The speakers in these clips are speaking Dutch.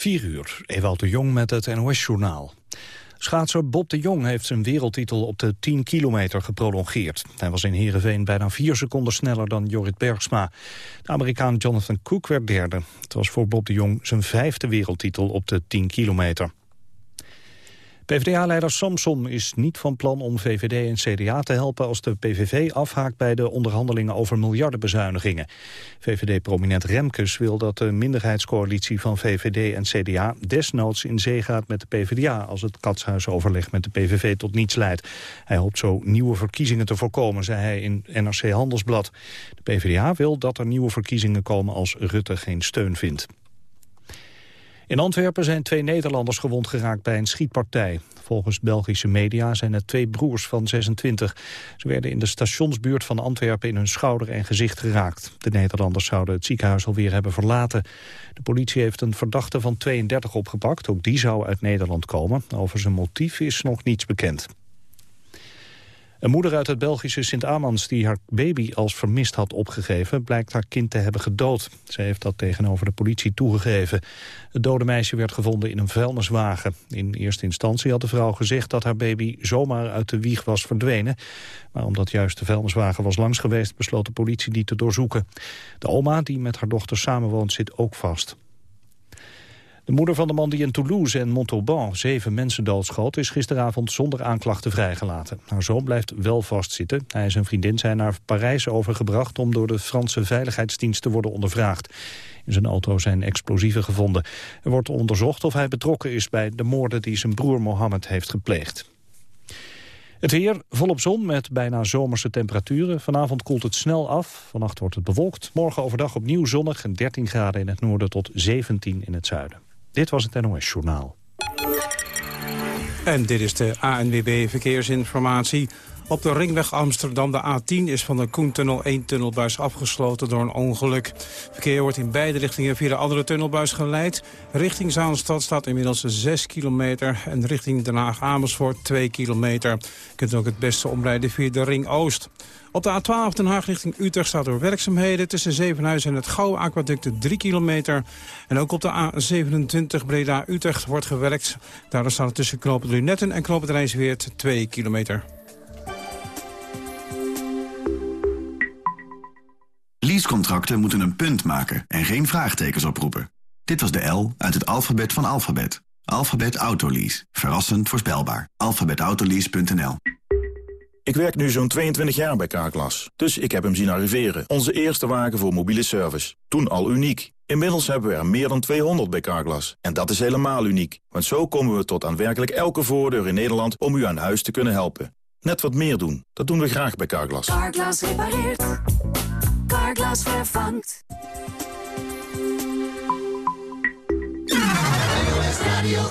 4 uur, Ewald de Jong met het NOS-journaal. Schaatser Bob de Jong heeft zijn wereldtitel op de 10 kilometer geprolongeerd. Hij was in Heerenveen bijna 4 seconden sneller dan Jorrit Bergsma. De Amerikaan Jonathan Cook werd derde. Het was voor Bob de Jong zijn vijfde wereldtitel op de 10 kilometer. PvdA-leider Samson is niet van plan om VVD en CDA te helpen als de PVV afhaakt bij de onderhandelingen over miljardenbezuinigingen. VVD-prominent Remkes wil dat de minderheidscoalitie van VVD en CDA desnoods in zee gaat met de PvdA als het katshuisoverleg met de PVV tot niets leidt. Hij hoopt zo nieuwe verkiezingen te voorkomen, zei hij in NRC Handelsblad. De PvdA wil dat er nieuwe verkiezingen komen als Rutte geen steun vindt. In Antwerpen zijn twee Nederlanders gewond geraakt bij een schietpartij. Volgens Belgische media zijn het twee broers van 26. Ze werden in de stationsbuurt van Antwerpen in hun schouder en gezicht geraakt. De Nederlanders zouden het ziekenhuis alweer hebben verlaten. De politie heeft een verdachte van 32 opgepakt. Ook die zou uit Nederland komen. Over zijn motief is nog niets bekend. Een moeder uit het Belgische Sint-Amans die haar baby als vermist had opgegeven... blijkt haar kind te hebben gedood. Ze heeft dat tegenover de politie toegegeven. Het dode meisje werd gevonden in een vuilniswagen. In eerste instantie had de vrouw gezegd dat haar baby zomaar uit de wieg was verdwenen. Maar omdat juist de vuilniswagen was langs geweest... besloot de politie die te doorzoeken. De oma, die met haar dochter samenwoont, zit ook vast. De moeder van de man die in Toulouse en Montauban zeven mensen doodschoot... is gisteravond zonder aanklachten vrijgelaten. Haar zoon blijft wel vastzitten. Hij en zijn vriendin zijn naar Parijs overgebracht... om door de Franse veiligheidsdienst te worden ondervraagd. In zijn auto zijn explosieven gevonden. Er wordt onderzocht of hij betrokken is bij de moorden... die zijn broer Mohammed heeft gepleegd. Het weer volop zon met bijna zomerse temperaturen. Vanavond koelt het snel af. Vannacht wordt het bewolkt. Morgen overdag opnieuw zonnig en 13 graden in het noorden tot 17 in het zuiden. Dit was het NOS Journaal. En dit is de ANWB Verkeersinformatie. Op de ringweg Amsterdam, de A10, is van de Koentunnel één tunnelbuis afgesloten door een ongeluk. Verkeer wordt in beide richtingen via de andere tunnelbuis geleid. Richting Zaanstad staat inmiddels 6 kilometer en richting Den Haag-Amersfoort 2 kilometer. Je kunt ook het beste omrijden via de Ring Oost. Op de A12 Den Haag richting Utrecht staat door werkzaamheden... tussen Zevenhuizen en het Gouwe Aquaduct 3 kilometer. En ook op de A27 Breda-Utrecht wordt gewerkt. Daardoor staat het tussen Knopen Lunetten en Knopen Rijnsweert 2 kilometer. Leasecontracten moeten een punt maken en geen vraagtekens oproepen. Dit was de L uit het alfabet van alfabet. Alphabet Autolease. Verrassend voorspelbaar. alphabetautolease.nl ik werk nu zo'n 22 jaar bij Carglass, dus ik heb hem zien arriveren. Onze eerste wagen voor mobiele service. Toen al uniek. Inmiddels hebben we er meer dan 200 bij Carglass. En dat is helemaal uniek, want zo komen we tot aan werkelijk elke voordeur in Nederland om u aan huis te kunnen helpen. Net wat meer doen, dat doen we graag bij Carglass. Carglass repareert. Carglass vervangt. Radio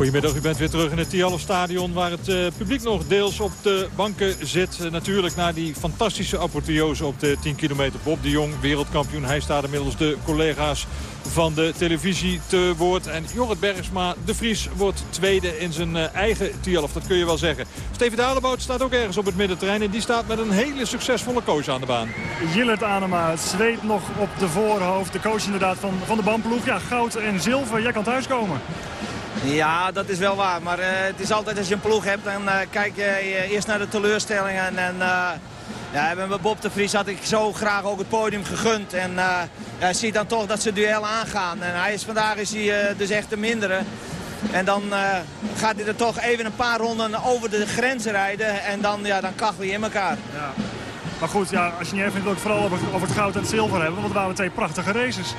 Goedemiddag, u bent weer terug in het Tialf Stadion... waar het uh, publiek nog deels op de banken zit. Uh, natuurlijk na die fantastische apotheose op de 10 kilometer. Bob de Jong, wereldkampioen. Hij staat inmiddels de collega's van de televisie te woord. En Jorrit Bergsma, de Vries, wordt tweede in zijn uh, eigen Tialf. Dat kun je wel zeggen. Steven Dalebout staat ook ergens op het middenterrein. En die staat met een hele succesvolle coach aan de baan. Jillert Anema zweet nog op de voorhoofd. De coach inderdaad van, van de bandploeg. Ja, goud en zilver. Jij kan thuiskomen. Ja, dat is wel waar. Maar uh, het is altijd als je een ploeg hebt, dan uh, kijk je uh, eerst naar de teleurstellingen. En ja, met Bob de Vries had ik zo graag ook het podium gegund. En ziet dan toch dat ze duel aangaan. En hij is, vandaag is hij dus echt de mindere. En dan gaat hij er toch even een paar ronden over de grens rijden. En dan, ja, dan kachel je in elkaar. Ja. Maar goed, ja, als je niet even wil vooral over, over het goud en het zilver hebben. Want het waren twee prachtige races.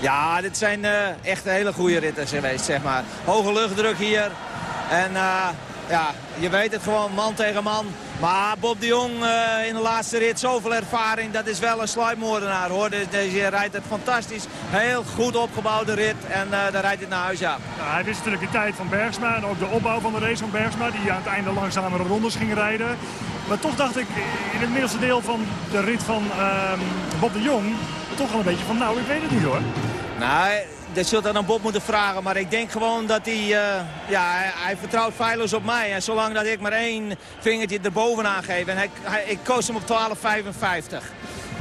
Ja, dit zijn uh, echt hele goede ritten geweest, zeg maar. Hoge luchtdruk hier. En uh, ja, je weet het gewoon, man tegen man. Maar Bob de Jong uh, in de laatste rit, zoveel ervaring. Dat is wel een sluipmoordenaar, hoor. Deze rijdt het fantastisch. Heel goed opgebouwde rit. En uh, daar rijdt hij naar huis, ja. ja. Hij wist natuurlijk de tijd van Bergsma. En ook de opbouw van de race van Bergsma. Die aan het einde langzamere rondes ging rijden. Maar toch dacht ik in het middelste deel van de rit van uh, Bob de Jong toch wel een beetje van, nou, ik weet het niet hoor. Nou, dat zult dan aan Bob moeten vragen. Maar ik denk gewoon dat hij, uh, ja, hij, vertrouwt feilloos op mij. En zolang dat ik maar één vingertje erbovenaan geef. En hij, hij, ik koos hem op 12,55.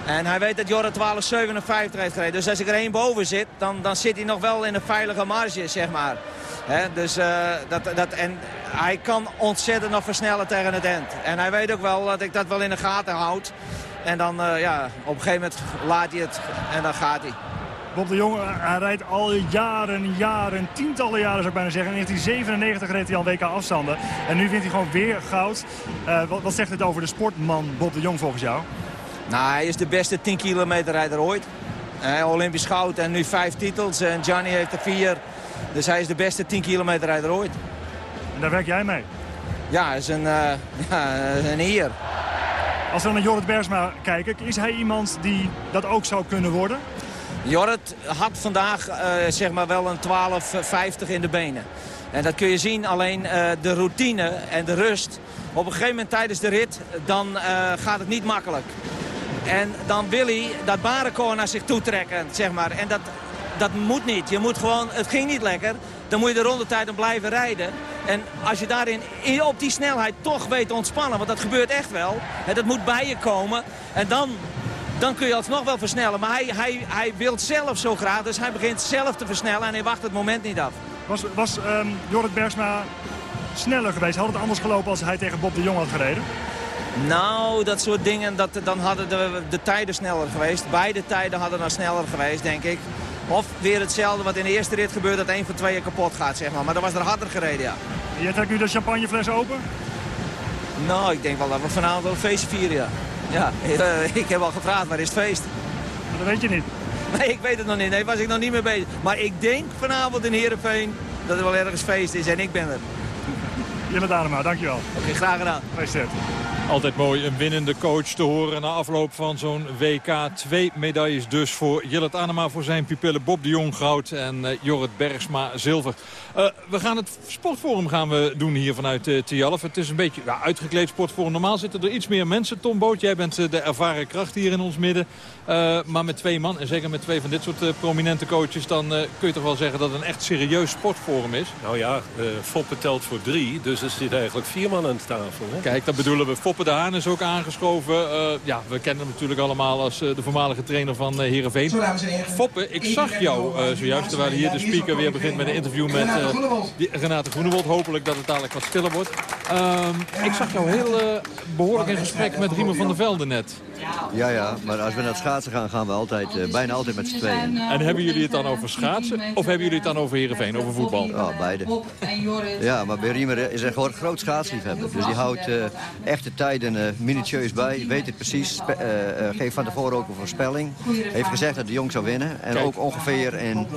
En hij weet dat Jorrit 12,57 heeft gereden. Dus als ik er één boven zit, dan, dan zit hij nog wel in een veilige marge, zeg maar. Dus, uh, dat, dat, en hij kan ontzettend nog versnellen tegen het end. En hij weet ook wel dat ik dat wel in de gaten houd. En dan, uh, ja, op een gegeven moment laat hij het en dan gaat hij. Bob de Jong, hij rijdt al jaren, jaren, tientallen jaren zou ik bijna zeggen. In 1997 reed hij al WK afstanden. En nu wint hij gewoon weer goud. Uh, wat, wat, zegt het over de sportman Bob de Jong volgens jou? Nou, hij is de beste 10 kilometer rijder ooit. Uh, Olympisch goud en nu vijf titels. En Johnny heeft er vier. Dus hij is de beste 10 kilometer rijder ooit. En daar werk jij mee? Ja, is een, uh, ja, een eer. Als we naar Jorrit Bergsma kijken, is hij iemand die dat ook zou kunnen worden? Jorrit had vandaag uh, zeg maar wel een 12,50 in de benen. En dat kun je zien, alleen uh, de routine en de rust. Op een gegeven moment tijdens de rit, dan uh, gaat het niet makkelijk. En dan wil hij dat barenkoor naar zich toe trekken, zeg maar. En dat, dat moet niet. Je moet gewoon, het ging niet lekker. Dan moet je de rondetijd dan blijven rijden. En als je daarin op die snelheid toch weet te ontspannen, want dat gebeurt echt wel. Hè, dat moet bij je komen. En dan, dan kun je alsnog wel versnellen. Maar hij, hij, hij wil zelf zo graag, dus hij begint zelf te versnellen en hij wacht het moment niet af. Was, was um, Jorrit Bergsma sneller geweest? Had het anders gelopen als hij tegen Bob de Jong had gereden? Nou, dat soort dingen, dat, dan hadden de, de tijden sneller geweest. Beide tijden hadden dan sneller geweest, denk ik. Of weer hetzelfde wat in de eerste rit gebeurt, dat een van tweeën kapot gaat, zeg maar. Maar dat was er harder gereden, ja. Jij trekt nu de champagnefles open? Nou, ik denk wel dat we vanavond wel een feestje vieren, ja. Ja, ik heb al gevraagd, waar is het feest? Maar dat weet je niet. Nee, ik weet het nog niet. Nee, was ik nog niet mee bezig. Maar ik denk vanavond in Heerenveen dat er wel ergens feest is en ik ben er. Jelle Danema, dankjewel. Oké, okay, graag gedaan. Gefeliciteerd. Altijd mooi een winnende coach te horen na afloop van zo'n WK. Twee medailles dus voor Jillet Anema voor zijn pupillen Bob de Jong goud en uh, Jorrit Bergsma zilver. Uh, we gaan het sportforum gaan we doen hier vanuit uh, Tialf. Het is een beetje ja, uitgekleed sportforum. Normaal zitten er iets meer mensen. Tom Boot, jij bent de ervaren kracht hier in ons midden. maar met twee man en zeker met twee van dit soort prominente coaches... dan kun je toch wel zeggen dat het een echt serieus sportforum is? Nou ja, Foppe telt voor drie. Dus er zitten eigenlijk vier man aan de tafel. Hè? Kijk, dat bedoelen we. Foppe de Haan is ook aangeschoven. Uh, ja, we kennen hem natuurlijk allemaal als uh, de voormalige trainer van uh, Heerenveen. Foppe, ik zag jou zojuist, terwijl hier de speaker weer begint met een interview met Renate Groenewold. Hopelijk dat het dadelijk wat stiller wordt. Ehm, ik zag jou heel behoorlijk in gesprek met Riemer van der Velde net. Ja, ja, maar als we naar het schaatsen gaan, gaan we altijd, bijna altijd met z'n tweeën. En hebben jullie het dan over schaatsen of hebben jullie het dan over Heerenveen, over voetbal? Ja, beide. Ja, maar bij Riemer is een groot schaatsliefhebber. Dus die houdt echte tijden uh, minutieus bij. Weet het precies. Geeft van tevoren ook een voorspelling. Heeft gezegd dat de Jong zou winnen. En Kijk. ook ongeveer in...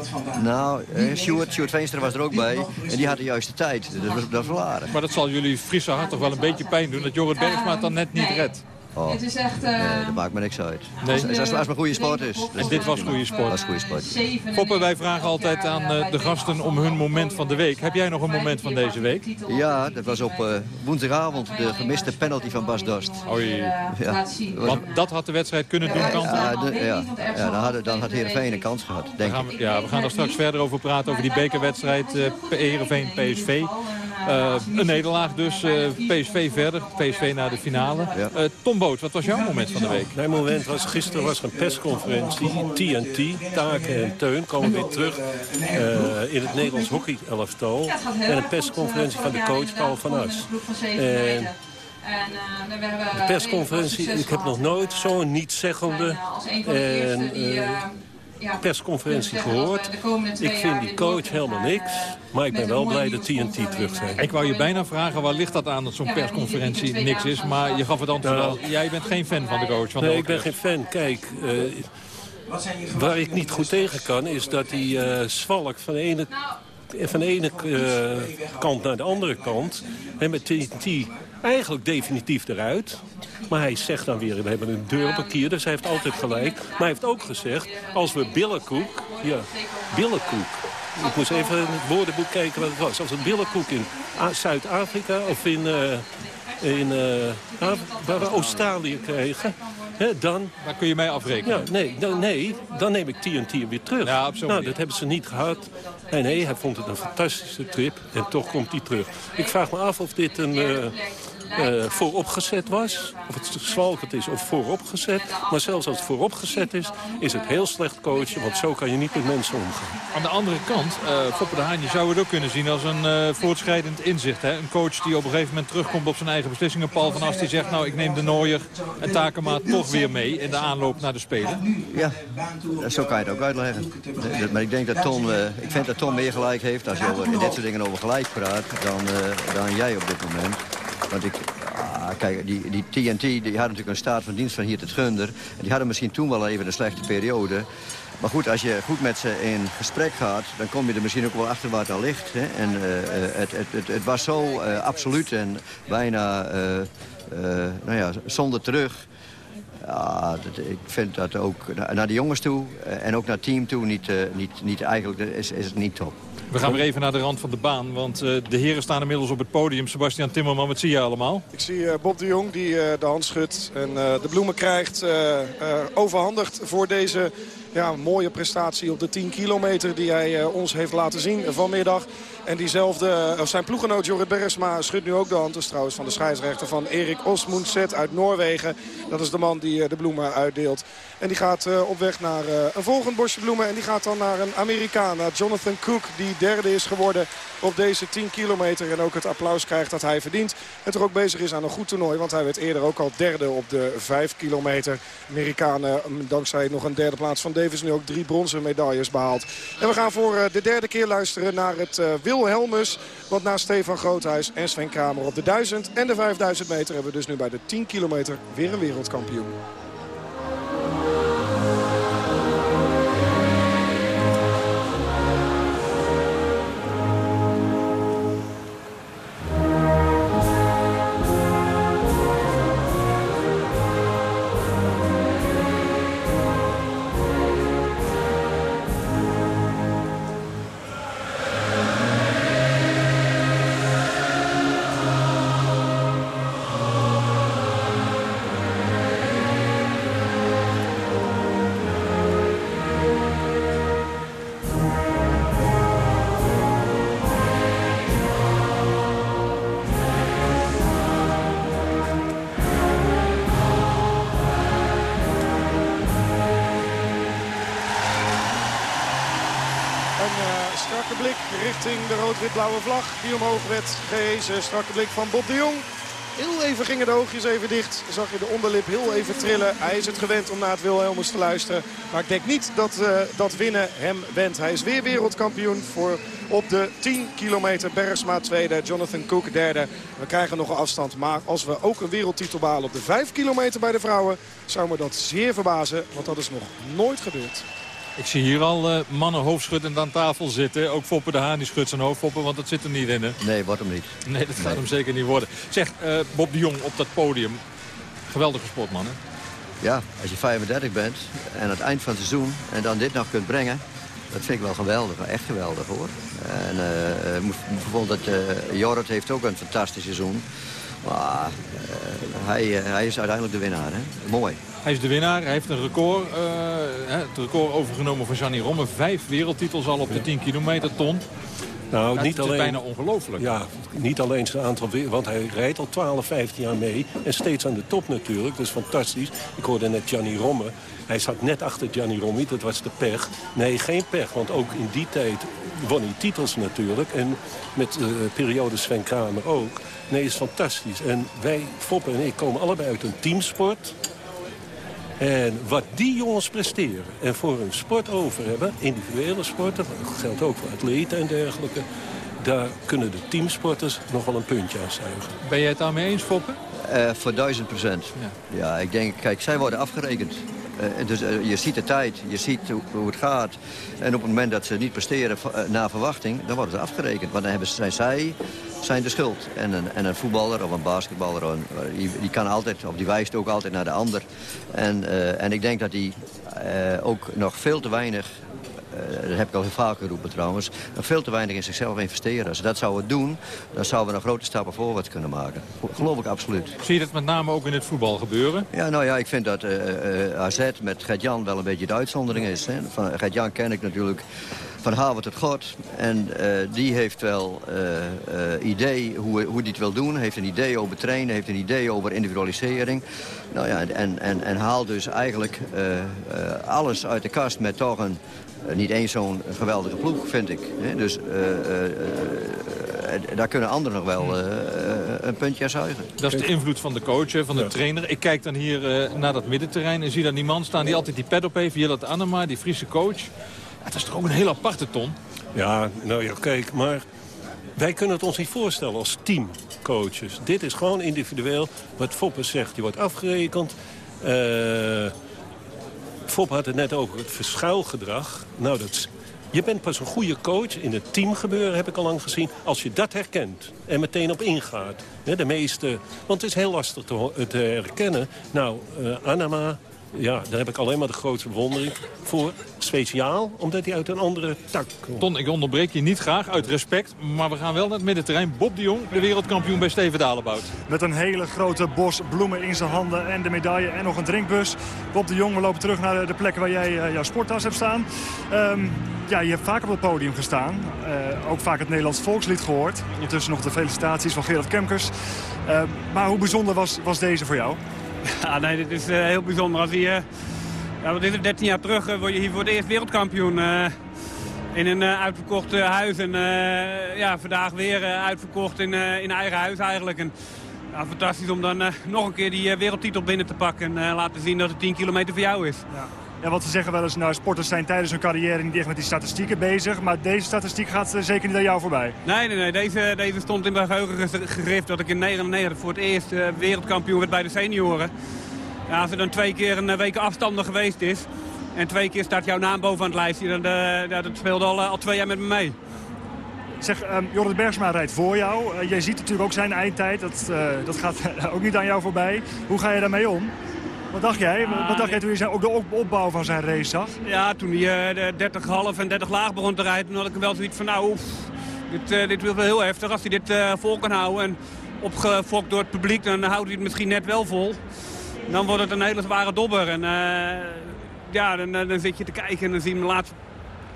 Nou, uh, Stuart, Stuart Veenstra was er ook bij. En die had de juiste tijd. Dus dat is wel aardig. Maar dat zal jullie Friese hart toch wel een beetje pijn doen... dat Jorrit Bergsma het dan net niet redt. Oh. Het is echt... Uh... Nee, dat maakt me niks uit. Nee. Als, als, als het maar goede sport is. Dus en dit was goede sport. Dat is goede sport. Poppen, wij vragen altijd aan uh, de gasten om hun moment van de week. Heb jij nog een moment van deze week? Ja, dat was op uh, woensdagavond de gemiste penalty van Bas Dost. Oei. Ja. Want dat had de wedstrijd kunnen doen kanten? Ja, de, ja. ja dan, had, dan had Heerenveen een kans gehad, denk we gaan, Ja, we gaan er straks verder over praten, over die bekerwedstrijd uh, Heerenveen-PSV. Uh, een nederlaag dus. Uh, PSV verder. PSV naar de finale. Ja. Uh, Tom Boot, wat was jouw moment van de week? Mijn moment was gisteren was er een persconferentie. TNT, Taken en Teun komen weer terug in het Nederlands hockey elftal. En een persconferentie van de coach Paul van As. En de persconferentie, ik heb nog nooit zo'n niet-zeggende en persconferentie gehoord. Ik vind die coach helemaal niks. Maar ik ben wel blij dat TNT terug zijn. Ik wou je bijna vragen, waar ligt dat aan dat zo'n persconferentie niks is? Maar je gaf het antwoord al. Jij bent geen fan van de coach? Van nee, de ik ben geen fan. Kijk, uh, waar ik niet goed tegen kan... is dat die uh, zwalk van de ene, van de ene uh, kant naar de andere kant... en met TNT eigenlijk definitief eruit. Maar hij zegt dan weer, we hebben een deur op een kier, dus hij heeft altijd gelijk. Maar hij heeft ook gezegd, als we billenkoek... Ja, billenkoek. Ik moest even in het woordenboek kijken wat het was. Als we billenkoek in Zuid-Afrika of in, uh, in waar we Australië kregen... Hè, dan... Daar kun je mij afrekenen. Ja, nee, dan, nee, dan neem ik TNT weer terug. Ja, nou, dat hebben ze niet gehad. En nee, hij vond het een fantastische trip. En toch komt hij terug. Ik vraag me af of dit een... Uh, uh, vooropgezet was. Of het zwalkend is of vooropgezet. Maar zelfs als het vooropgezet is, is het heel slecht coachen. Want zo kan je niet met mensen omgaan. Aan de andere kant, uh, Foppe de Haan, je zou het ook kunnen zien als een uh, voortschrijdend inzicht. Hè? Een coach die op een gegeven moment terugkomt op zijn eigen beslissingen. Paul van As die zegt, nou ik neem de Nooier en Takema toch weer mee in de aanloop naar de Spelen. Ja, zo kan je het ook uitleggen. Maar ik denk dat Tom, ik vind dat Tom meer gelijk heeft als je over dit soort dingen over gelijk praat dan, dan jij op dit moment. Want ik, ah, kijk, die, die TNT die had natuurlijk een staat van dienst van hier tot Gunder. Die hadden misschien toen wel even een slechte periode. Maar goed, als je goed met ze in gesprek gaat... dan kom je er misschien ook wel achter waar het al ligt. Hè? En uh, het, het, het, het, was zo uh, absoluut en bijna nou ja, zonder terug... Ja, dat, ik vind dat ook naar de jongens toe en ook naar het team toe niet, niet, niet eigenlijk is, is het niet top. We gaan weer even naar de rand van de baan, want uh, de heren staan inmiddels op het podium. Sebastian Timmerman, wat zie je allemaal? Ik zie uh, Bob de Jong die uh, de hand schudt en de bloemen krijgt. overhandigd voor deze ja, mooie prestatie op de 10 kilometer die hij ons heeft laten zien vanmiddag. En diezelfde, zijn ploegenoot Jorrit Beresma schudt nu ook de hand. Dus trouwens van de scheidsrechter van Erik Osmundset uit Noorwegen. Dat is de man die de bloemen uitdeelt. En die gaat op weg naar een volgend bosje bloemen. En die gaat dan naar een Amerikaan, Jonathan Cook. Die derde is geworden op deze 10 kilometer. En ook het applaus krijgt dat hij verdient. En toch ook bezig is aan een goed toernooi. Want hij werd eerder ook al derde op de 5 kilometer. Amerikanen dankzij nog een derde plaats van Davis nu ook drie bronzen medailles behaald. En we gaan voor de derde keer luisteren naar het Wilhelmus. Want na Stefan Groothuis en Sven Kramer op de 1000 en de 5000 meter hebben we dus nu bij de 10 kilometer weer een wereldkampioen. Blauwe vlag die omhoog werd gehezen. Strakke blik van Bob de Jong. Heel even gingen de oogjes even dicht. Zag je de onderlip heel even trillen. Hij is het gewend om naar het Wilhelmus te luisteren. Maar ik denk niet dat uh, dat winnen hem wendt. Hij is weer wereldkampioen voor op de 10 kilometer. Bergsma tweede, Jonathan Cook derde. We krijgen nog een afstand. Maar als we ook een wereldtitel behalen op de 5 kilometer bij de vrouwen... zou me dat zeer verbazen. Want dat is nog nooit gebeurd. Ik zie hier al uh, mannen hoofdschuddend aan tafel zitten. Ook Foppe de Haan die schudt zijn hoofd, Foppe, want dat zit er niet in. Hè? Nee, wordt hem niet. Nee, dat gaat hem zeker niet worden. Zeg, uh, Bob de Jong op dat podium. Geweldige sportman, hè? Ja, als je 35 bent en aan het eind van het seizoen en dan dit nog kunt brengen... Dat vind ik wel geweldig, echt geweldig hoor. En uh, bijvoorbeeld dat Jorrit heeft ook een fantastisch seizoen. Maar hij, hij is uiteindelijk de winnaar, hè? Mooi. Hij is de winnaar. Hij heeft een record, uh, het record overgenomen van Gianni Romme. Vijf wereldtitels al op de 10 kilometer ton. Nou, niet het alleen, is bijna ongelooflijk. Ja, niet alleen zijn aantal... Want hij rijdt al 12, 15 jaar mee. En steeds aan de top natuurlijk. Dat is fantastisch. Ik hoorde net Gianni Romme. Hij zat net achter Gianni Romme. Dat was de pech. Nee, geen pech. Want ook in die tijd won hij titels natuurlijk. En met uh, periode Sven Kramer ook. Nee, is fantastisch. En wij, Foppe en ik, komen allebei uit een teamsport. En wat die jongens presteren en voor hun sport over hebben... individuele sporten, dat geldt ook voor atleten en dergelijke... daar kunnen de teamsporters nog wel een puntje aan zuigen. Ben jij het daarmee eens, Foppe? Uh, voor duizend procent. Ja. ja, ik denk, kijk, zij worden afgerekend. Uh, dus uh, je ziet de tijd, je ziet hoe, het gaat. En op het moment dat ze niet presteren na verwachting, dan worden ze afgerekend. Want dan hebben, zijn zij zijn de schuld. En een, en een voetballer of een basketballer, die, kan altijd, of die wijst ook altijd naar de ander. En, en ik denk dat die ook nog veel te weinig dat heb ik al heel vaak geroepen trouwens, nog veel te weinig in zichzelf investeren. Als ze dat zouden doen, dan zouden we nog grote stappen voorwaarts kunnen maken. Geloof ik absoluut. Zie je dat met name ook in het voetbal gebeuren? Ja, nou ja, ik vind dat uh, uh, AZ met Gert-Jan wel een beetje de uitzondering is. Hè. Van Gert-Jan ken ik natuurlijk van Haven tot God. En die heeft wel idee hoe, hoe die het wil doen. Heeft een idee over trainen, heeft een idee over individualisering. Nou ja, en, en, en haalt dus eigenlijk alles uit de kast met toch een, niet eens zo'n geweldige ploeg, vind ik. Dus daar kunnen anderen nog wel een puntje aan zuigen. Dat is de invloed van de coach, van de trainer. Ik kijk dan hier naar dat middenterrein en zie daar die man staan die altijd die pad op heeft. Jillet Anema, die Friese coach. Het is toch ook een heel aparte ton? Ja, nou ja, kijk, maar wij kunnen het ons niet voorstellen als teamcoaches. Dit is gewoon individueel. Wat Foppe zegt, je wordt afgerekend. Uh, had het net over het verschuilgedrag. Nou, dat je bent pas een goede coach in het teamgebeuren, heb ik al lang gezien... als je dat herkent en meteen op ingaat. De meeste, want het is heel lastig te, herkennen. Nou, uh, Anama, ja, daar heb ik alleen maar de grootste bewondering voor. Speciaal, omdat hij uit een andere tak komt. Ton, ik onderbreek je niet graag, uit respect. Maar we gaan wel naar het middenterrein. Bob de Jong, de wereldkampioen bij Steven Dalebout. Met een hele grote bos bloemen in zijn handen en de medaille en nog een drinkbus. Bob de Jong, we lopen terug naar de plek waar jij uh, jouw sporttas hebt staan. Um, ja, je hebt vaak op het podium gestaan. Uh, ook vaak het Nederlands volkslied gehoord. Ondertussen nog de felicitaties van Gerard Kemkers. Uh, maar hoe bijzonder was, was deze voor jou? Ja, nee, dit is uh, heel bijzonder. Als je, ja, wat is het, 13 jaar terug word je hier voor het eerst wereldkampioen. in een uitverkocht huis. En ja, vandaag weer uitverkocht in, in eigen huis eigenlijk. En, ja, fantastisch om dan nog een keer die wereldtitel binnen te pakken. En laten zien dat het 10 kilometer voor jou is. Ja. Ja, wat ze zeggen wel eens, nou, sporters zijn tijdens hun carrière niet echt met die statistieken bezig. Maar deze statistiek gaat uh, zeker niet aan jou voorbij. Nee, nee, nee. Deze, deze stond in mijn geheugen gegrift dat ik in 99 voor het eerst uh, wereldkampioen werd bij de senioren. Ja, als er dan twee keer een eh, week afstander geweest is... en twee keer staat jouw naam boven aan het lijstje... dan ja, dat speelde al, al twee jaar met me mee. Zeg, um, Jorrit Bergsma rijdt voor jou. Uh, jij ziet natuurlijk ook zijn eindtijd. Dat, uh, dat gaat ook niet aan jou voorbij. Hoe ga je daarmee om? Wat dacht jij? Wat dacht jij toen je ook de opbouw van zijn race zag? Ja, toen hij uh, 30 half en 30 laag begon te rijden... toen had ik wel zoiets van, nou, oef, dit, uh, dit wordt wel heel heftig. Als hij dit uh, vol kan houden en opgefokt door het publiek... dan houdt hij het misschien net wel vol. Dan wordt het een hele zware dobber. En ja, dan, dan, zit je te kijken en dan zie je de laatste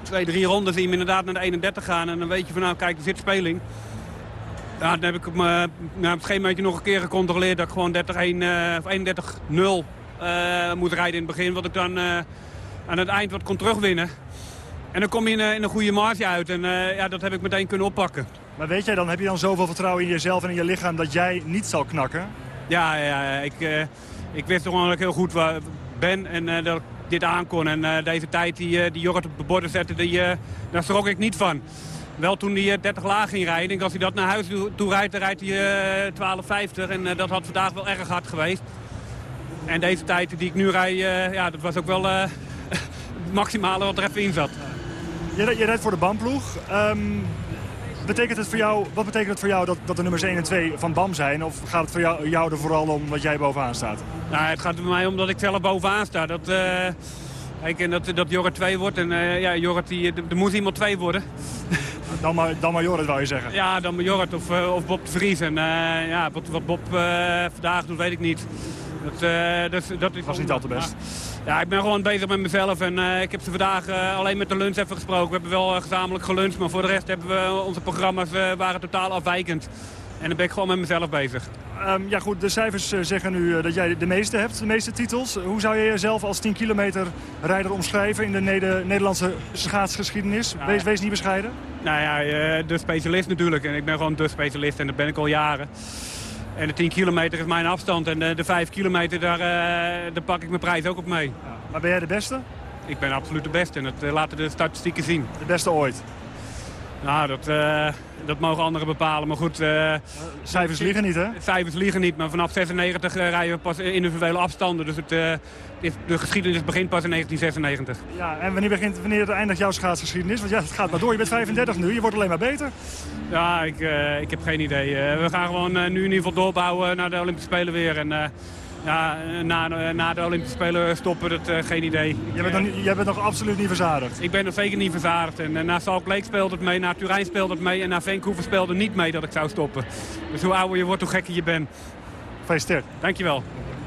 twee, drie ronden... zie je hem inderdaad naar de 31 gaan. En dan weet je van, nou, kijk, er zit speling. Ja, dan heb ik op, mijn, nou, op nog een keer gecontroleerd... dat ik gewoon 30, of 31-0 uh, moet rijden in het begin. Wat ik dan uh, aan het eind wat kon terugwinnen. En dan kom je in, in een goede marge uit. En ja, dat heb ik meteen kunnen oppakken. Maar weet jij dan, heb je dan zoveel vertrouwen in jezelf en in je lichaam... dat jij niet zal knakken? Ja, ja ik, ik wist toch dat ik heel goed waar ben en dat ik dit aankon. En deze tijd die, die Jorrit op de borden zette, die, daar schrok ik niet van. Wel toen hij 30 laag ging rijden. Ik denk als hij dat naar huis toe, rijdt, dan rijdt hij 12,50. En dat had vandaag wel erg hard geweest. En deze tijd die ik nu rij, uh, ja, dat was ook wel uh, het maximale wat er even in zat. Je, je rijdt voor de BAM-ploeg. Um, betekent het voor jou, wat betekent het voor jou dat, dat de nummers 1 en 2 van BAM zijn? Of gaat het voor jou, jou er vooral om dat jij bovenaan staat? Nou, het gaat voor mij om dat ik zelf bovenaan sta. Dat, uh, en dat, dat Jorrit 2 wordt. En uh, ja, Jorrit, die, er moet iemand 2 worden. Dan maar, dan maar Jorrit, wou je zeggen? Ja, dan maar Jorrit of, of Bob de Vries. En ja, wat, wat Bob vandaag doet, weet ik niet. Dat, uh, dat, dat was niet al te best. Ja, ik ben gewoon bezig met mezelf en uh, ik heb ze vandaag uh, alleen met de lunch even gesproken. We hebben wel gezamenlijk geluncht, maar voor de rest hebben we onze programma's waren totaal afwijkend. En dan ben ik gewoon met mezelf bezig. Um, ja goed, de cijfers zeggen nu dat jij de meeste hebt, de meeste titels. Hoe zou je jezelf als 10 kilometer rijder omschrijven in de Nederlandse schaatsgeschiedenis? wees, wees niet bescheiden. Nou ja, de specialist natuurlijk. En ik ben gewoon de specialist en dat ben ik al jaren. En de 10 kilometer is mijn afstand. En de, de 5 kilometer, daar, uh, daar pak ik mijn prijs ook op mee. Ja. Maar ben jij de beste? Ik ben absoluut de beste. En dat uh, laten de statistieken zien. De beste ooit? Nou, dat, uh, dat mogen anderen bepalen. Maar goed... cijfers liegen niet, hè? Cijfers liegen niet. Maar vanaf 96 rijden we pas individuele afstanden. Dus het, is, de geschiedenis begint pas in 1996. Ja, en wanneer, begint, wanneer eindigt jouw schaatsgeschiedenis? Want ja, het gaat maar door. Je bent 35 nu. Je wordt alleen maar beter. Ja, ik, ik heb geen idee. We gaan gewoon nu in ieder geval doorbouwen naar de Olympische Spelen weer. En ja, na, na de Olympische Spelen stoppen, dat geen idee. Jij bent, nog, jij bent nog absoluut niet verzadigd? Ik ben nog zeker niet verzadigd. En na Salt Lake speelt het mee, na Turijn speelt het mee... en na Vancouver speelde het niet mee dat ik zou stoppen. Dus hoe ouder je wordt, hoe gekker je bent. Gefeliciteerd. Dankjewel.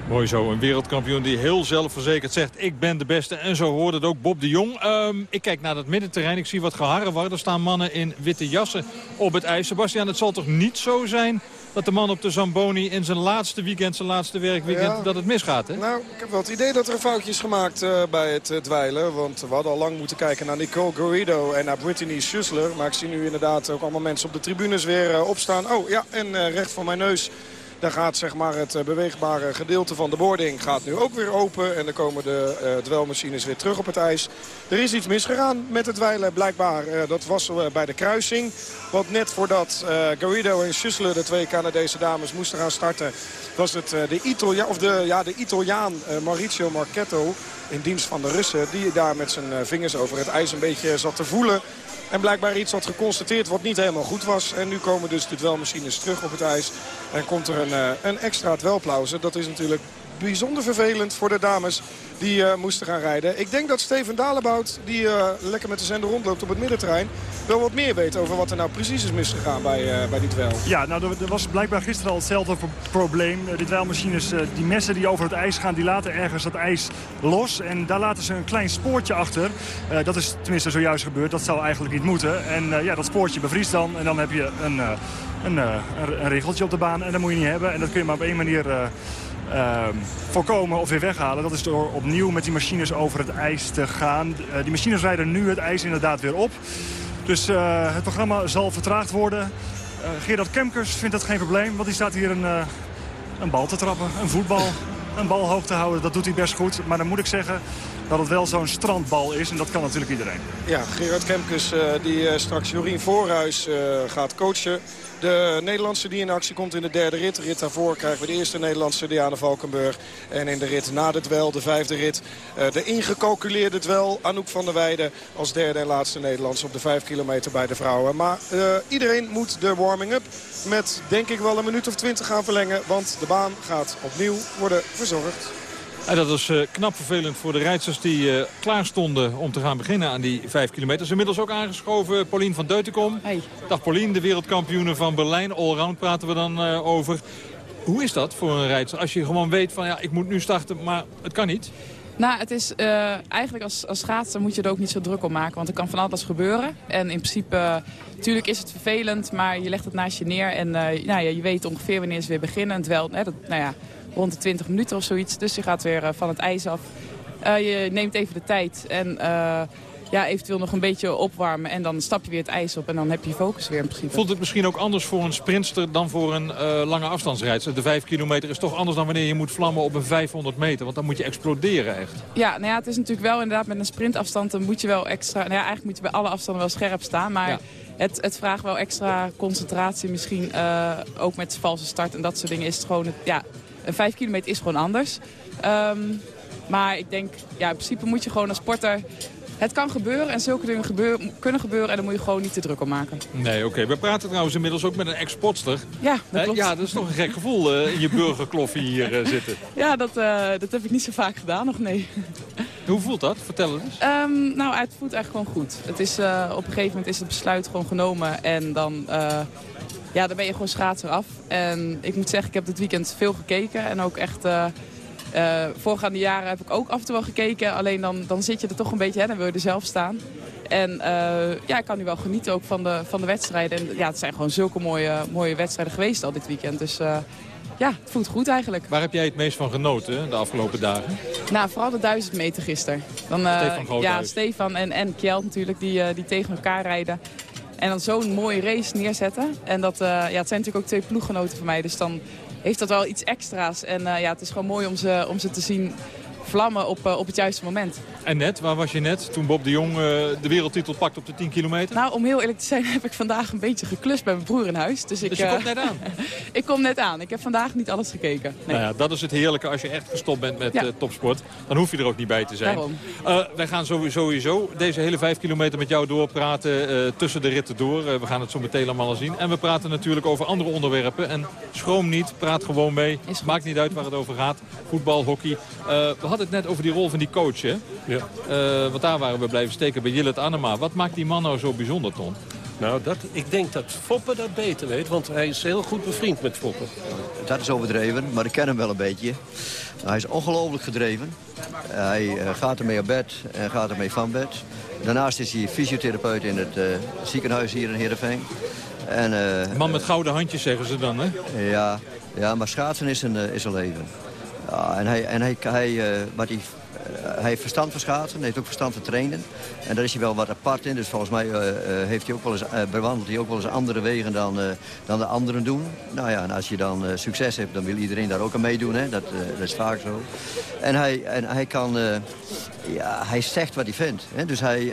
Mooi zo, een wereldkampioen die heel zelfverzekerd zegt... ik ben de beste. En zo hoort het ook Bob de Jong. Ehm, ik kijk naar het middenterrein, ik zie wat geharrewar. Er staan mannen in witte jassen op het ijs. Sebastian, het zal toch niet zo zijn dat de man op de Zamboni in zijn laatste weekend, zijn laatste werkweekend, dat het misgaat, hè? Nou, ik heb wel het idee dat er een foutje is gemaakt uh, bij het uh, dweilen. Want we hadden al lang moeten kijken naar Nicole Garrido en naar Brittany Schussler. Maar ik zie nu inderdaad ook allemaal mensen op de tribunes weer uh, opstaan. Oh ja, en recht voor mijn neus daar gaat zeg maar, het beweegbare gedeelte van de boarding gaat nu ook weer open. En dan komen de uh, dwelmachines weer terug op het ijs. Er is iets misgegaan met het dweilen blijkbaar. Uh, dat was uh, bij de kruising. Want net voordat Garrido en Schussler, de twee Canadese dames, moesten gaan starten... was het de, Italia of de, ja, de Italiaan Mauricio Marchetto in dienst van de Russen... die daar met zijn vingers over het ijs een beetje zat te voelen... En blijkbaar iets wat geconstateerd wat niet helemaal goed was. En nu komen dus de dwelmachines terug op het ijs. En komt er een, een extra dwelplauze. Dat is natuurlijk bijzonder vervelend voor de dames die uh, moesten gaan rijden. Ik denk dat Steven Dalebout, die uh, lekker met de zender rondloopt op het middenterrein... wel wat meer weet over wat er nou precies is misgegaan bij, uh, bij die dweil. Ja, nou, er, was blijkbaar gisteren al hetzelfde probleem. De dweilmachines, die messen die over het ijs gaan, die laten ergens dat ijs los. En daar laten ze een klein spoortje achter. dat is tenminste zojuist gebeurd. Dat zou eigenlijk niet moeten. En ja, dat spoortje bevriest dan. En dan heb je een, een, een, een regeltje op de baan. En dat moet je niet hebben. En dat kun je maar op één manier uh, voorkomen of weer weghalen. Dat is door opnieuw met die machines over het ijs te gaan. Uh, die machines rijden nu het ijs inderdaad weer op. Dus uh, het programma zal vertraagd worden. Uh, Gerard Kemkers vindt dat geen probleem, want die staat hier een, een bal te trappen, een voetbal. Een bal hoog te houden, dat doet hij best goed. Maar dan moet ik zeggen dat het wel zo'n strandbal is. En dat kan natuurlijk iedereen. Ja, Gerard Kemkes die straks Jorien Voorhuis gaat coachen. De Nederlandse die in actie komt in de derde rit. De rit daarvoor krijgen we de eerste Nederlandse Diana Valkenburg. En in de rit na de dwel, de vijfde rit, uh, de ingecalculeerde dwel. Anouk van der Weijden als derde en laatste Nederlandse op de vijf kilometer bij de vrouwen. Maar uh, iedereen moet de warming-up met denk ik wel een minuut of twintig gaan verlengen. Want de baan gaat opnieuw worden verzorgd. En dat is uh, knap vervelend voor de rijders die uh, klaar stonden om te gaan beginnen aan die 5 kilometer. Inmiddels ook aangeschoven Paulien van Deutenkom. Hey. Dag Paulien, de wereldkampioene van Berlijn. Allround praten we dan uh, over. Hoe is dat voor een rijdster als je gewoon weet van ja, ik moet nu starten, maar het kan niet? Nou, het is eigenlijk als, als schaatser moet je er ook niet zo druk om maken. Want er kan van alles gebeuren. En in principe, natuurlijk is het vervelend, maar je legt het naast je neer. En nou ja, je weet ongeveer wanneer ze weer beginnen. Terwijl, hè, dat, nou ja, rond de 20 minuten of zoiets. Dus je gaat weer uh, van het ijs af. Uh, je neemt even de tijd en uh, ja, eventueel nog een beetje opwarmen. En dan stap je weer het ijs op en dan heb je focus weer in principe. Voelt het misschien ook anders voor een sprinter dan voor een lange afstandsrijdster? De 5 kilometer is toch anders dan wanneer je moet vlammen op een 500 meter. Want dan moet je exploderen echt. Ja, nou ja, het is natuurlijk wel inderdaad met een sprintafstand. Dan moet je wel extra... Nou ja, eigenlijk moet je bij alle afstanden wel scherp staan. Maar... Ja. Het, het, vraagt wel extra concentratie misschien. ook met valse start en dat soort dingen is het gewoon... Het, ja, een 5 kilometer is gewoon anders. Um, maar ik denk, ja, in principe moet je gewoon als sporter... Het kan gebeuren en zulke dingen gebeur, kunnen gebeuren en daar moet je gewoon niet te druk om maken. Nee, oké. Okay. We praten trouwens inmiddels ook met een ex-potster. Ja, dat klopt. ja, dat is toch een gek gevoel uh, in je burgerkloffie hier uh, zitten. Ja, dat, uh, dat heb ik niet zo vaak gedaan nog, nee. Hoe voelt dat? Vertel het eens. Um, nou, het voelt eigenlijk gewoon goed. Het is, op een gegeven moment is het besluit gewoon genomen en dan ja, dan ben je gewoon schaatser af. En ik moet zeggen, ik heb dit weekend veel gekeken. En ook echt... Uh, uh, voorgaande jaren heb ik ook af en toe wel gekeken. Alleen dan, dan zit je er toch een beetje, hè, dan wil je er zelf staan. En uh, ja, ik kan nu wel genieten ook van de, van de wedstrijden. En ja, het zijn gewoon zulke mooie, mooie wedstrijden geweest al dit weekend. Dus ja, het voelt goed eigenlijk. Waar heb jij het meest van genoten de afgelopen dagen? Nou, vooral de 1000 meter gisteren. Dan, Stefan Ja, Stefan en, en Kjeld natuurlijk, die, die tegen elkaar rijden. En dan zo'n mooie race neerzetten. En dat, uh, ja, het zijn natuurlijk ook twee ploeggenoten van mij. Dus dan heeft dat wel iets extra's. En uh, ja, het is gewoon mooi om ze, om ze te zien vlammen op, uh, op het juiste moment. En net, waar was je net toen Bob de Jong uh, de wereldtitel pakt op de 10 kilometer? Nou, om heel eerlijk te zijn heb ik vandaag een beetje geklust bij mijn broer in huis. Dus, ik, dus je uh, komt net aan? ik kom net aan. Ik heb vandaag niet alles gekeken. Nee. Nou ja, dat is het heerlijke als je echt gestopt bent met ja. topsport. Dan hoef je er ook niet bij te zijn. wij gaan sowieso deze hele 5 kilometer met jou doorpraten tussen de ritten door. we gaan het zo meteen allemaal zien. En we praten natuurlijk over andere onderwerpen. En schroom niet, praat gewoon mee. Maakt niet uit waar het over gaat. Voetbal, hockey. we hadden het net over die rol van die coach, hè? Ja. Uh, want daar waren we blijven steken bij Jillet Anema. Wat maakt die man nou zo bijzonder, Ton? Nou, dat, ik denk dat Foppe dat beter weet, want hij is heel goed bevriend met Foppe. Dat is overdreven, maar ik ken hem wel een beetje. Hij is ongelooflijk gedreven. Hij eh, gaat ermee op bed en gaat ermee van bed. Daarnaast is hij fysiotherapeut in het uh, ziekenhuis hier in Heerenveen. En, uh, Man met gouden handjes, zeggen ze dan, hè? Ja, ja maar schaatsen is een, is een leven. Ja, en hij, en hij, hij, wat hij eh, hij heeft verstand van schaatsen, heeft ook verstand van trainen. En daar is hij wel wat apart in. Dus volgens mij uh, heeft hij ook wel eens, bewandelt hij ook wel eens andere wegen dan, dan de anderen doen. Nou ja, en als je dan succes hebt, dan wil iedereen daar ook aan meedoen. Hè? Dat, dat is vaak zo. En hij, en hij kan... Ja, hij zegt wat hij vindt. Hè? Dus hij,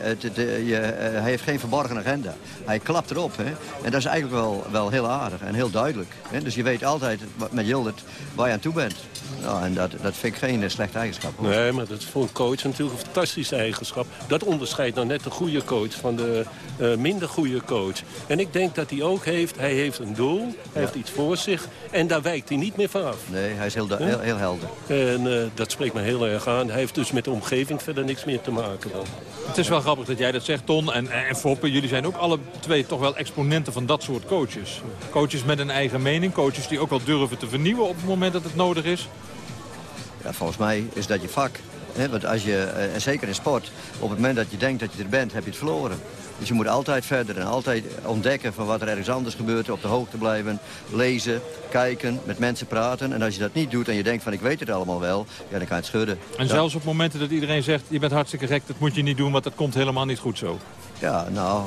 je, hij heeft geen verborgen agenda. Hij klapt erop. Hè? En dat is eigenlijk wel, wel heel aardig en heel duidelijk. Hè? Dus je weet altijd met Jildert waar je aan toe bent. Nou, en dat, dat vind ik geen slechte eigenschap. Hoor. Nee, maar dat is voor een coach natuurlijk een fantastische eigenschap. Dat onderscheidt nou net de goede coach van de uh, minder goede coach. En ik denk dat hij ook heeft, hij heeft een doel, hij heeft iets voor zich. En daar wijkt hij niet meer vanaf. Nee, hij is heel, heel, heel, helder. En uh, dat spreekt me heel erg aan. Hij heeft dus met de omgeving verder niks meer te maken dan. Het is wel grappig dat jij dat zegt, Ton en, en Foppe. Jullie zijn ook alle twee toch wel exponenten van dat soort coaches. Coaches met een eigen mening, coaches die ook wel durven te vernieuwen op het moment dat het nodig is. Ja, volgens mij is dat je vak. Want als je, en zeker in sport, op het moment dat je denkt dat je er bent, heb je het verloren. Dus je moet altijd verder en altijd ontdekken van wat er ergens anders gebeurt. Op de hoogte blijven, lezen, kijken, met mensen praten. En als je dat niet doet en je denkt van ik weet het allemaal wel, ja, dan kan je het schudden. En zelfs op momenten dat iedereen zegt je bent hartstikke gek, dat moet je niet doen, want dat komt helemaal niet goed zo. Ja, nou,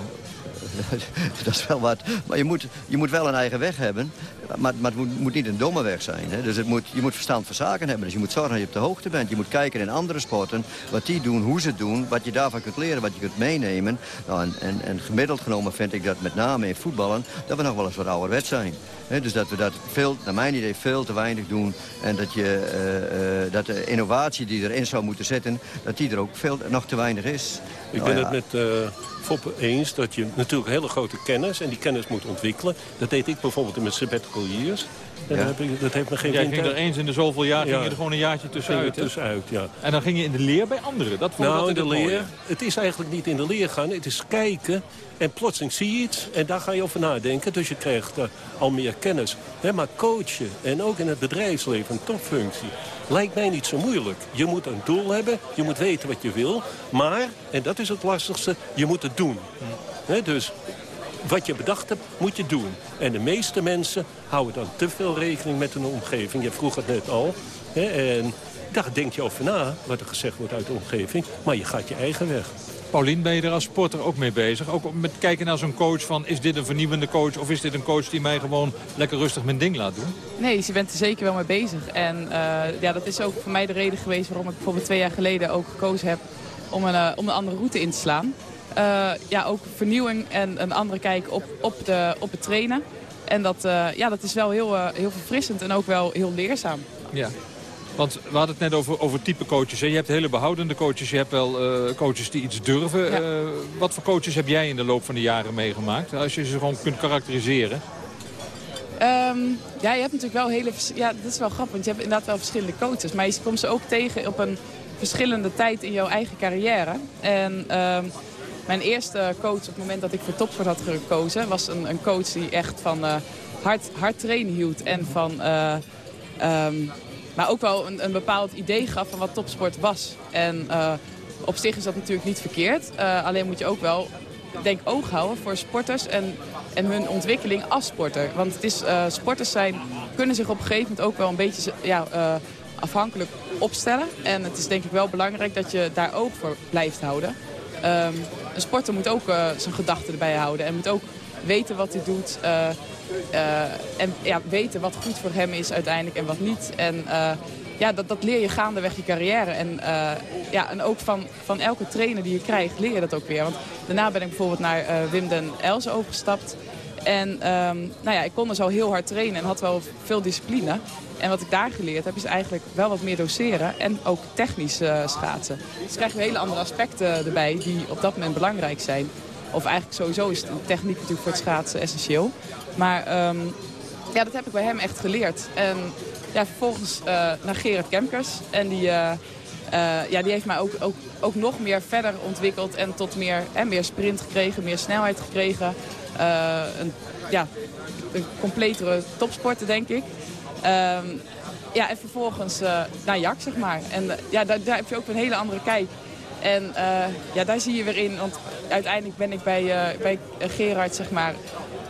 dat is wel wat. Maar je moet, je moet wel een eigen weg hebben. Maar, maar het moet, niet een domme weg zijn. Hè? Dus het moet, je moet verstand van zaken hebben. Dus je moet zorgen dat je op de hoogte bent. Je moet kijken in andere sporten. Wat die doen, hoe ze het doen. Wat je daarvan kunt leren, wat je kunt meenemen. Nou, en, en, gemiddeld genomen vind ik dat met name in voetballen... dat we nog wel eens wat ouderwet zijn. dus dat we dat veel, naar mijn idee veel te weinig doen. En dat, je, uh, uh, dat de innovatie die erin zou moeten zitten... dat die er ook veel, nog te weinig is. Ik ben het met... Uh Foppe eens dat je natuurlijk hele grote kennis... en die kennis moet ontwikkelen. Dat deed ik bijvoorbeeld in mijn sabbatical years. En heb ik, dat heeft me geen Jij ging er eens in de zoveel jaar ging je er gewoon een jaartje tussenuit. tussenuit ja. En dan ging je in de leer bij anderen. Dat vond nou, in de leer. Het is eigenlijk niet in de leer gaan. Het is kijken en plotseling zie je iets en daar ga je over nadenken. Dus je krijgt uh, al meer kennis. maar coachen en ook in het bedrijfsleven, een topfunctie, lijkt mij niet zo moeilijk. Je moet een doel hebben, je moet weten wat je wil. Maar, en dat is het lastigste, je moet het doen. dus wat je bedacht hebt, moet je doen. En de meeste mensen houden dan te veel rekening met hun omgeving. Je vroeg het net al. en daar denk je over na, wat er gezegd wordt uit de omgeving. Maar je gaat je eigen weg. Paulien, ben je er als sporter ook mee bezig? Ook met kijken naar zo'n coach van, is dit een vernieuwende coach... of is dit een coach die mij gewoon lekker rustig mijn ding laat doen? Nee, je bent er zeker wel mee bezig. En uh, ja, dat is ook voor mij de reden geweest waarom ik bijvoorbeeld twee jaar geleden ook gekozen heb... om een, uh, om een andere route in te slaan. Uh, ja, ook vernieuwing en een andere kijk op, op, de, op het trainen. En dat, ja, dat is wel heel, heel verfrissend en ook wel heel leerzaam. Ja, want we hadden het net over, over type coaches. Hè? Je hebt hele behoudende coaches. Je hebt wel uh, coaches die iets durven. Ja. Uh, wat voor coaches heb jij in de loop van de jaren meegemaakt? Als je ze gewoon kunt karakteriseren. Um, ja, je hebt natuurlijk wel hele... Ja, dat is wel grappig, want je hebt inderdaad wel verschillende coaches. Maar je komt ze ook tegen op een verschillende tijd in jouw eigen carrière. En um, mijn eerste coach op het moment dat ik voor topsport had gekozen... was een, een coach die echt van uh, hard, hard trainen hield en van... Um, maar ook wel een, een, bepaald idee gaf van wat topsport was. En uh, op zich is dat natuurlijk niet verkeerd. Uh, alleen moet je ook wel, denk oog houden voor sporters en, en hun ontwikkeling als sporter. Want het is, uh, sporters zijn, kunnen zich op een gegeven moment ook wel een beetje ja, afhankelijk opstellen. En het is denk ik wel belangrijk dat je daar oog voor blijft houden. Um, een sporter moet ook zijn gedachten erbij houden en moet ook weten wat hij doet. En ja, weten wat goed voor hem is uiteindelijk en wat niet. En uh, ja, dat, dat leer je gaandeweg je carrière. En, uh, ja, en ook van, van elke trainer die je krijgt leer je dat ook weer. Want daarna ben ik bijvoorbeeld naar Wim den Els overgestapt. En um, nou ja, ik kon dus al heel hard trainen en had wel veel discipline. En wat ik daar geleerd heb is eigenlijk wel wat meer doseren en ook technisch schaatsen. Dus krijg je hele andere aspecten erbij die op dat moment belangrijk zijn. Of eigenlijk sowieso is techniek natuurlijk voor het schaatsen essentieel. Maar um, ja, dat heb ik bij hem echt geleerd. En ja, vervolgens uh, naar Gerard Kemkers. En die, uh, ja, die heeft mij ook, ook, ook nog meer verder ontwikkeld en tot meer, en meer sprint gekregen, meer snelheid gekregen. een, ja, een completere topsporter, denk ik. Ehm, ja, en vervolgens naar Jak, zeg maar. En ja, daar, daar heb je ook een hele andere kijk. En ja, daar zie je weer in, want uiteindelijk ben ik bij, bij Gerard, zeg maar,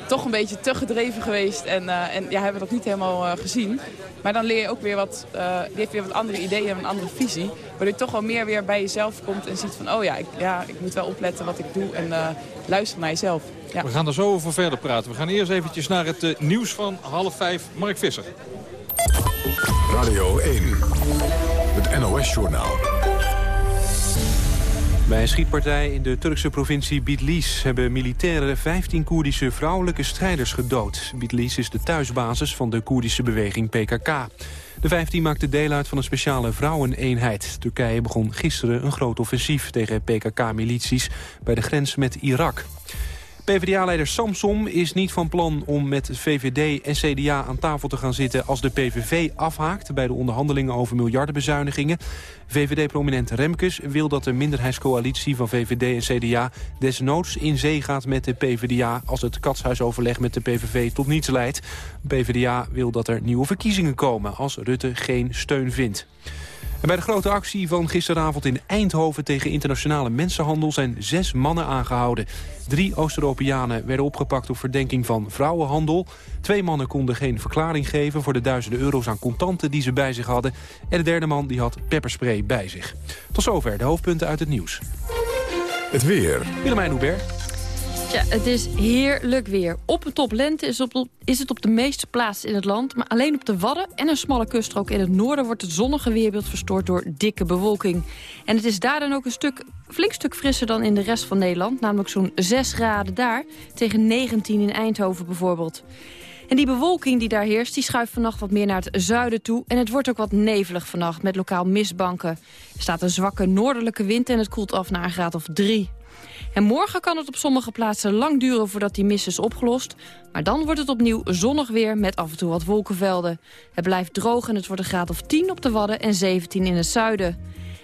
toch een beetje te gedreven geweest. En, uh, en ja, hebben we dat niet helemaal uh, gezien. Maar dan leer je ook weer wat, uh, die heeft weer wat andere ideeën en een andere visie. Waardoor je toch wel meer weer bij jezelf komt en ziet van... oh ja, ik, ja, ik moet wel opletten wat ik doe en luister naar jezelf. Ja. We gaan er zo over verder praten. We gaan eerst eventjes naar het nieuws van half vijf. Mark Visser. Radio 1, het NOS-journaal. Bij een schietpartij in de Turkse provincie Bitlis hebben militairen 15 Koerdische vrouwelijke strijders gedood. Bitlis is de thuisbasis van de Koerdische beweging PKK. De 15 maakten deel uit van een speciale vrouweneenheid. Turkije begon gisteren een groot offensief tegen PKK-milities bij de grens met Irak. PvdA-leider Samsom is niet van plan om met VVD en CDA aan tafel te gaan zitten als de PVV afhaakt bij de onderhandelingen over miljardenbezuinigingen. VVD-prominent Remkes wil dat de minderheidscoalitie van VVD en CDA desnoods in zee gaat met de PvdA als het katshuisoverleg met de PVV tot niets leidt. PvdA wil dat er nieuwe verkiezingen komen als Rutte geen steun vindt. En bij de grote actie van gisteravond in Eindhoven tegen internationale mensenhandel zijn zes mannen aangehouden. Drie Oost-Europeanen werden opgepakt op verdenking van vrouwenhandel. Twee mannen konden geen verklaring geven voor de duizenden euro's aan contanten die ze bij zich hadden. En de derde man die had pepperspray bij zich. Tot zover de hoofdpunten uit het nieuws. Het weer. Willemijn Hubert. Het is heerlijk weer. Op een top lente is, op, is het op de meeste plaatsen in het land... maar alleen op de Wadden en een smalle kuststrook in het noorden... wordt het zonnige weerbeeld verstoord door dikke bewolking. En het is daar dan ook een stuk, flink stuk frisser dan in de rest van Nederland. Namelijk zo'n 6 graden daar, tegen 19 in Eindhoven bijvoorbeeld. En die bewolking die daar heerst, die schuift vannacht wat meer naar het zuiden toe. En het wordt ook wat nevelig vannacht met lokaal mistbanken. Er staat een zwakke noordelijke wind en het koelt af naar een graad of 3. En morgen kan het op sommige plaatsen lang duren voordat die mist is opgelost. Maar dan wordt het opnieuw zonnig weer met af en toe wat wolkenvelden. Het blijft droog en het wordt een graad of 10 op de Wadden en 17 in het zuiden.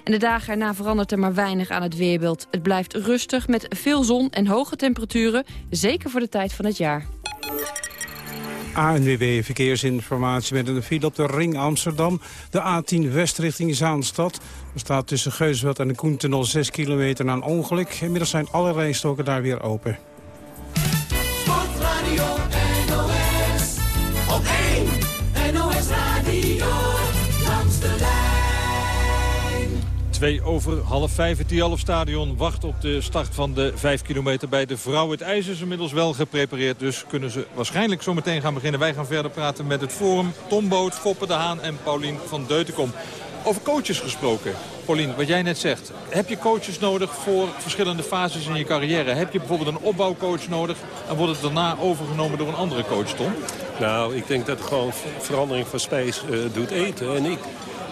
En de dagen erna verandert er maar weinig aan het weerbeeld. Het blijft rustig met veel zon en hoge temperaturen, zeker voor de tijd van het jaar. ANWB Verkeersinformatie met een file op de Ring Amsterdam. De A10 West richting Zaanstad. Er staat tussen Geusveld en de Koentunnel 6 kilometer na een ongeluk. Inmiddels zijn alle rijstoken daar weer open. Sportradio NOS op 1 NOS Radio Twee over half vijf. Het Tialf Stadion wacht op de start van de vijf kilometer bij de vrouw. Het ijs is inmiddels wel geprepareerd, dus kunnen ze waarschijnlijk zo meteen gaan beginnen. Wij gaan verder praten met het Forum, Tom Boot, Foppe de Haan en Paulien van Deutenkom. Over coaches gesproken. Paulien, wat jij net zegt. Heb je coaches nodig voor verschillende fases in je carrière? Heb je bijvoorbeeld een opbouwcoach nodig en wordt het daarna overgenomen door een andere coach, Tom? Nou, ik denk dat gewoon verandering van spijs uh, doet eten. En ik,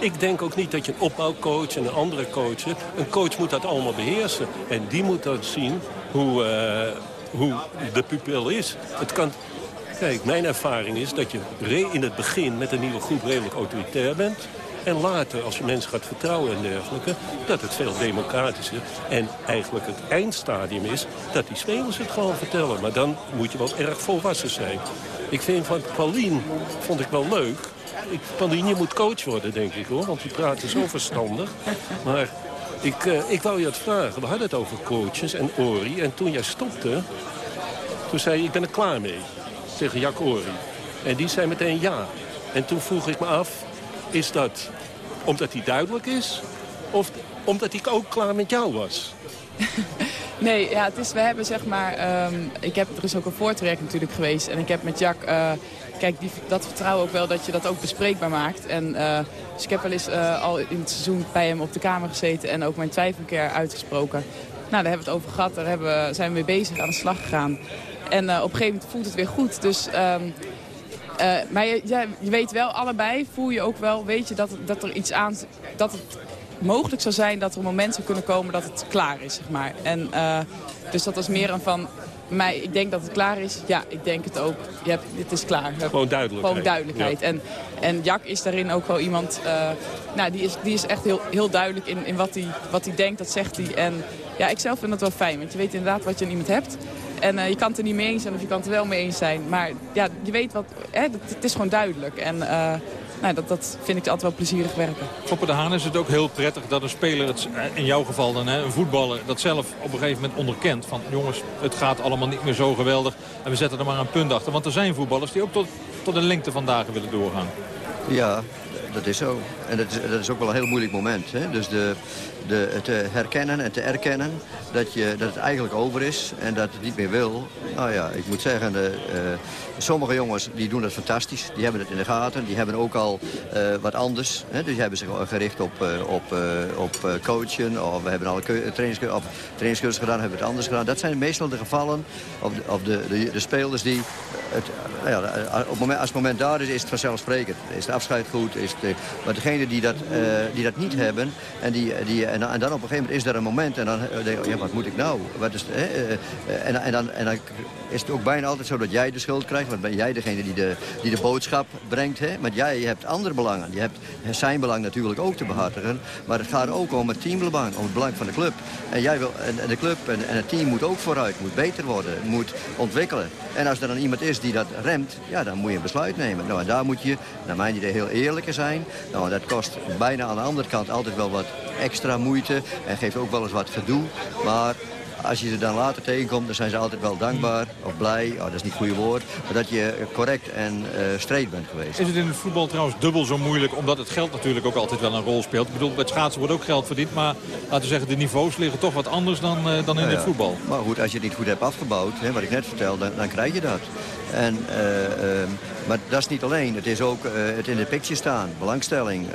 ik denk ook niet dat je een opbouwcoach en een andere coach... Een coach moet dat allemaal beheersen. En die moet dan zien hoe, uh, hoe de pupil is. Het kan... Kijk, mijn ervaring is dat je in het begin met een nieuwe groep redelijk autoritair bent. En later, als je mensen gaat vertrouwen en dergelijke... dat het veel democratischer en eigenlijk het eindstadium is... dat die spelers het gewoon vertellen. Maar dan moet je wel erg volwassen zijn. Ik vind van Paulien, vond ik wel leuk... Je moet coach worden, denk ik, hoor. Want die praten zo verstandig. Maar ik, uh, ik wou je het vragen. We hadden het over coaches en Ori. En toen jij stopte, toen zei je, ik ben er klaar mee. Tegen Jack Ori. En die zei meteen ja. En toen vroeg ik me af, is dat omdat hij duidelijk is? Of omdat ik ook klaar met jou was? nee, ja, het is, we hebben zeg maar... Um, ik heb, er is ook een voortrek natuurlijk geweest. En ik heb met Jack... Uh, kijk, die, dat vertrouwen ook wel dat je dat ook bespreekbaar maakt. En, uh, dus ik heb wel eens uh, al in het seizoen bij hem op de kamer gezeten... en ook mijn twijfel uitgesproken. Nou, daar hebben we het over gehad. Daar hebben, zijn we mee bezig aan de slag gegaan. En op een gegeven moment voelt het weer goed. Dus... Uh, maar je, je weet wel allebei, voel je ook wel, weet je dat, dat er iets aan... dat het mogelijk zou zijn dat er momenten kunnen komen dat het klaar is, zeg maar. En, uh, dus dat was meer een van... maar ik denk dat het klaar is. Ja, ik denk het ook. Je hebt, het is klaar. Gewoon duidelijkheid. Gewoon duidelijkheid. En, en Jack is daarin ook wel iemand... Uh, nou, die is, die is echt heel, heel duidelijk in, in wat hij wat denkt. Dat zegt hij. En ja, ik zelf vind dat wel fijn. Want je weet inderdaad wat je aan iemand hebt. En uh, je kan het er niet mee eens zijn of je kan het er wel mee eens zijn. Maar ja, je weet wat... Hè, het, het is gewoon duidelijk. En... Nou, dat, dat vind ik altijd wel plezierig werken. Foppe de Haan is het ook heel prettig dat een speler, het, in jouw geval dan hè, een voetballer, dat zelf op een gegeven moment onderkent. Van jongens, het gaat allemaal niet meer zo geweldig en we zetten er maar een punt achter. Want er zijn voetballers die ook tot, tot de lengte van dagen willen doorgaan. Ja, dat is zo. En dat is, dat is ook wel een heel moeilijk moment. Hè? Dus de, de, te herkennen en te erkennen dat, je, dat het eigenlijk over is en dat het niet meer wil. Nou ja, ik moet zeggen, de, uh, sommige jongens die doen dat fantastisch. Die hebben het in de gaten. Die hebben ook al wat anders. Hè? Dus die hebben zich gericht op, op, op coachen. Of we hebben al trainingscursus, gedaan, hebben we het anders gedaan. Dat zijn meestal de gevallen, of de, of de, de, spelers die... Het, ja, op het moment, als het moment daar is, is het vanzelfsprekend. Is de afscheid goed? Is de, maar degenen die dat, die dat niet hebben en die, die en, dan op een gegeven moment is er een moment en dan denk je, ja, wat moet ik nou? Wat is, hè? En, en, dan, en dan is het ook bijna altijd zo dat jij de schuld krijgt. Want ben jij degene die de, die de boodschap brengt. Hè? Want jij hebt andere belangen. Je hebt zijn belang natuurlijk ook te behartigen. Maar het gaat ook om het teambelang, om het belang van de club. En, jij wil, en, de club en, en het team moet ook vooruit, moet beter worden, moet ontwikkelen. En als er dan iemand is die dat remt, ja, dan moet je een besluit nemen. Nou, en daar moet je, naar mijn idee, heel eerlijk zijn. Nou, dat kost bijna aan de andere kant altijd wel wat extra moeite en geeft ook wel eens wat gedoe. Maar als je ze dan later tegenkomt, dan zijn ze altijd wel dankbaar of blij. Oh, dat is niet het goede woord. Maar dat je correct en uh, streed bent geweest. Is het in het voetbal trouwens dubbel zo moeilijk? Omdat het geld natuurlijk ook altijd wel een rol speelt. Ik bedoel, bij het schaatsen wordt ook geld verdiend. Maar laten we zeggen, de niveaus liggen toch wat anders dan, uh, dan in ja, het voetbal. Maar goed, als je het niet goed hebt afgebouwd, hè, wat ik net vertelde, dan, dan krijg je dat. En, uh, maar dat is niet alleen. Het is ook uh, het in de picture staan, belangstelling.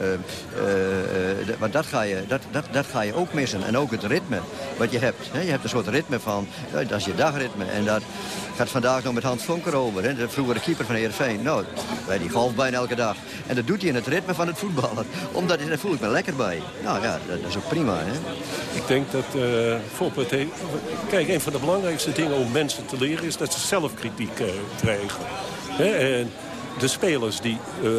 want dat ga, je, dat, dat, dat ga je ook missen. En ook het ritme wat je hebt. Hè. Je hebt een soort ritme van, dat is je dagritme. En dat gaat vandaag nog met Hans Vonker over. Hè. De vroegere keeper van Heerenveen. Nou, bij die golf bijna elke dag. En dat doet hij in het ritme van het voetballen. Omdat, daar voel ik me lekker bij. Nou ja, dat, is ook prima. Hè. Ik denk dat uh, het heeft... Kijk, een van de belangrijkste dingen om mensen te leren... is dat ze zelfkritiek uh, krijgen. En de spelers die, uh,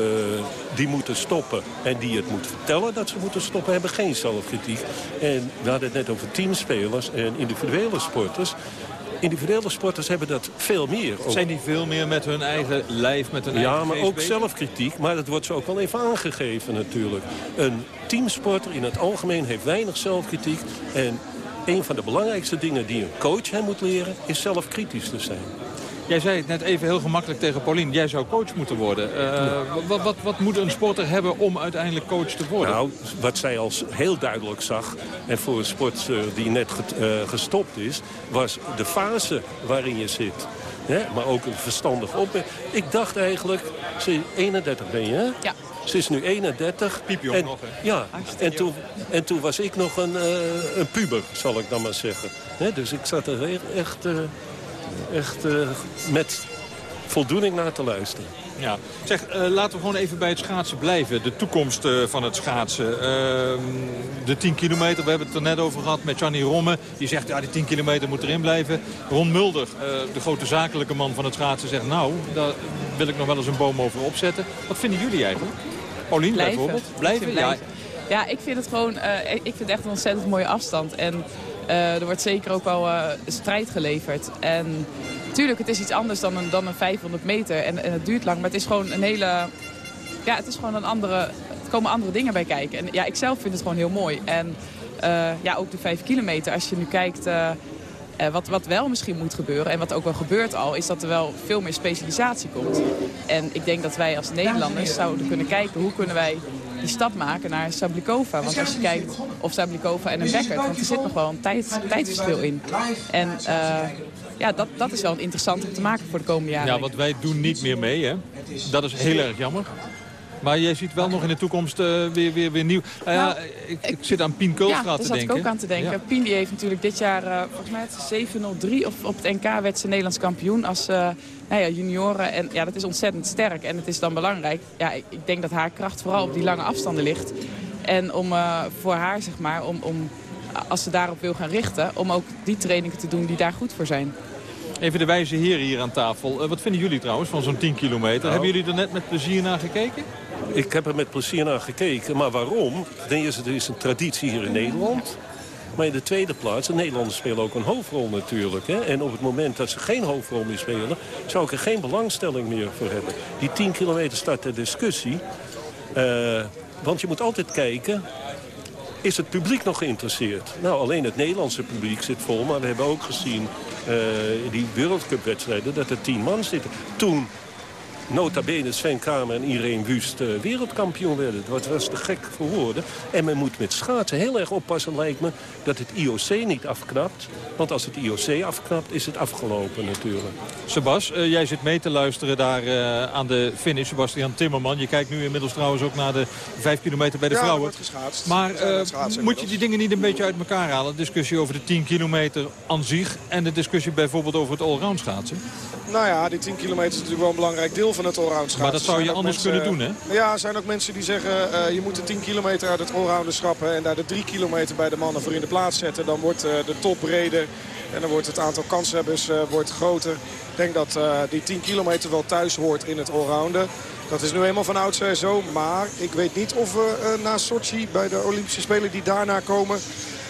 die moeten stoppen en die het moeten vertellen dat ze moeten stoppen... hebben geen zelfkritiek. En we hadden het net over teamspelers en individuele sporters individuele sporters hebben dat veel meer. Zijn die veel meer met hun eigen lijf, met hun ja, eigen Ja, maar ook zelfkritiek. Maar dat wordt ze ook wel even aangegeven natuurlijk. Een teamsporter in het algemeen heeft weinig zelfkritiek. En een van de belangrijkste dingen die een coach hem moet leren... is zelf kritisch te zijn. Jij zei het net even heel gemakkelijk tegen Paulien. Jij zou coach moeten worden. Uh, ja. wat, wat, wat, moet een sporter hebben om uiteindelijk coach te worden? Nou, wat zij als heel duidelijk zag... en voor een sport uh, die net get, uh, gestopt is... was de fase waarin je zit. Hè? Maar ook een verstandig op. Ik dacht eigenlijk... 31 ben je, hè? Ja. Ze is nu 31. Piepjong en, nog, hè? Ja, en toen, en toen was ik nog een, uh, een puber, zal ik dan maar zeggen. He, dus ik zat er echt, uh, echt uh, met voldoening naar te luisteren. Ja. Zeg, uh, laten we gewoon even bij het schaatsen blijven. De toekomst uh, van het schaatsen. Uh, de 10 kilometer, we hebben het er net over gehad met Gianni Romme. Die zegt, ja, die 10 kilometer moet erin blijven. Ron Mulder, de grote zakelijke man van het schaatsen, zegt... nou, daar wil ik nog wel eens een boom over opzetten. Wat vinden jullie eigenlijk? Paulien blijven. bijvoorbeeld? Blijven? blijven. Ja. ja, ik vind het gewoon... ik vind het echt een ontzettend mooie afstand. En er wordt zeker ook wel strijd geleverd. En Tuurlijk, het is iets anders dan een, dan een 500 meter en, het duurt lang. Maar het is gewoon een hele... Ja, het is gewoon een andere... Er komen andere dingen bij kijken. En ja, ik zelf vind het gewoon heel mooi. En uh, ja, ook de 5 kilometer. Als je nu kijkt... Wat, wat wel misschien moet gebeuren, en wat ook wel gebeurt al... is dat er wel veel meer specialisatie komt. En ik denk dat wij als Nederlanders zouden kunnen kijken... hoe kunnen wij die stap maken naar Sablikova. Want als je kijkt of Sablikova en een Becker... want er zit nog wel een tijd, tijdverschil in. En uh, ja, dat, dat is wel interessant om te maken voor de komende jaren. Ja, want wij doen niet meer mee, hè? Dat is heel erg jammer. Maar jij ziet wel nog in de toekomst uh, weer, weer, weer nieuw. Uh, nou, ik, ik, zit aan Pien Kulstra ja, te denken. Ja, daar zat ik ook aan te denken. Ja. Pien die heeft natuurlijk dit jaar, uh, volgens mij het 7-0-3... of op het NK werd ze Nederlands kampioen als nou ja, junioren. En ja, dat is ontzettend sterk. En het is dan belangrijk. Ja, ik, ik denk dat haar kracht vooral op die lange afstanden ligt. En om voor haar, zeg maar, om, om, als ze daarop wil gaan richten... om ook die trainingen te doen die daar goed voor zijn. Even de wijze heren hier aan tafel. Eh, wat vinden jullie trouwens van zo'n 10 kilometer? Nou. Hebben jullie er net met plezier naar gekeken? Ik heb er met plezier naar gekeken. Maar waarom? Ten eerste, er is een traditie hier in Nederland. Maar in de tweede plaats, de Nederlanders spelen ook een hoofdrol natuurlijk. Hè? En op het moment dat ze geen hoofdrol meer spelen... zou ik er geen belangstelling meer voor hebben. Die 10 kilometer start de discussie. Eh, want je moet altijd kijken... Is het publiek nog geïnteresseerd? Nou, alleen het Nederlandse publiek zit vol. Maar we hebben ook gezien in die Wereldcup-wedstrijden dat er tien man zitten. Toen nota bene Sven Kramer en Irene Wust eh, wereldkampioen werden. Dat was te gek voor woorden. En men moet met schaatsen heel erg oppassen, lijkt me, dat het IOC niet afknapt. Want als het IOC afknapt, is het afgelopen natuurlijk. Sebas, eh, jij zit mee te luisteren daar eh, aan de finish. Sebastian Timmerman. Je kijkt nu inmiddels trouwens ook naar de 5 kilometer bij de Ja, vrouwen. Maar moet je die dingen niet een beetje uit elkaar halen? De discussie over de 10 kilometer aan zich... en de discussie bijvoorbeeld over het allround schaatsen? Nou ja, die 10 kilometer is natuurlijk wel een belangrijk deel van het allround schaatsen. Maar dat zou je Er anders kunnen doen, hè? Ja, er zijn ook mensen die zeggen... eh, je moet de 10 kilometer uit het allrounder schrappen... en daar de 3 kilometer bij de mannen voor in de plaats zetten. Dan wordt eh, de top breder en dan wordt het aantal kanshebbers eh, wordt groter. Ik denk dat die 10 kilometer wel thuis hoort in het allrounder. Dat is nu eenmaal van oudsher zo. Maar ik weet niet of we na Sochi bij de Olympische Spelen die daarna komen...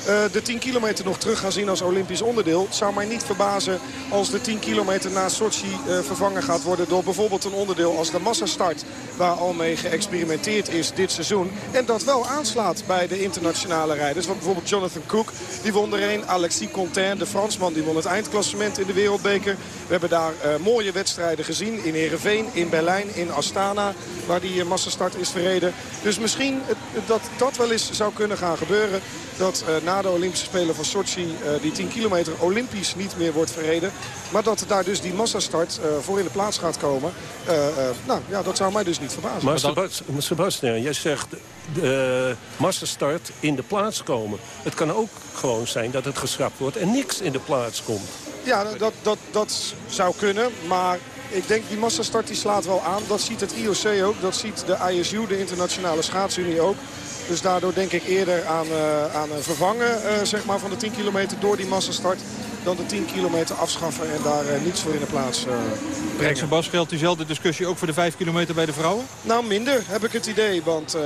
eh, de 10 kilometer nog terug gaan zien als Olympisch onderdeel. Het zou mij niet verbazen als de 10 kilometer na Sochi eh, vervangen gaat worden... door bijvoorbeeld een onderdeel als de massastart... waar al mee geëxperimenteerd is dit seizoen. En dat wel aanslaat bij de internationale rijders. Want bijvoorbeeld Jonathan Cook, die won er een. Alexis Contain, de Fransman, die won het eindklassement in de wereldbeker. We hebben daar eh, mooie wedstrijden gezien in Heerenveen, in Berlijn, in Astana... waar die massastart is verreden. Dus misschien dat dat wel eens zou kunnen gaan gebeuren... dat na de Olympische Spelen van Sochi eh, die 10 kilometer olympisch niet meer wordt verreden. Maar dat daar dus die massastart eh, voor in de plaats gaat komen. Eh, eh, nou ja, dat zou mij dus niet verbazen. Maar Sebas- Sebastian, jij zegt de uh, massastart in de plaats komen. Het kan ook gewoon zijn dat het geschrapt wordt en niks in de plaats komt. Ja, dat, dat, dat zou kunnen. Maar ik denk die massastart die slaat wel aan. Dat ziet het IOC ook. Dat ziet de ISU, de Internationale Schaatsunie ook. Dus daardoor denk ik eerder aan, uh, aan een vervangen uh, zeg maar, van de 10 kilometer door die massastart. Dan de 10 kilometer afschaffen en daar uh, niets voor in de plaats brengen. Sebas, geldt diezelfde discussie ook voor de 5 kilometer bij de vrouwen? Nou, minder heb ik het idee. Want uh,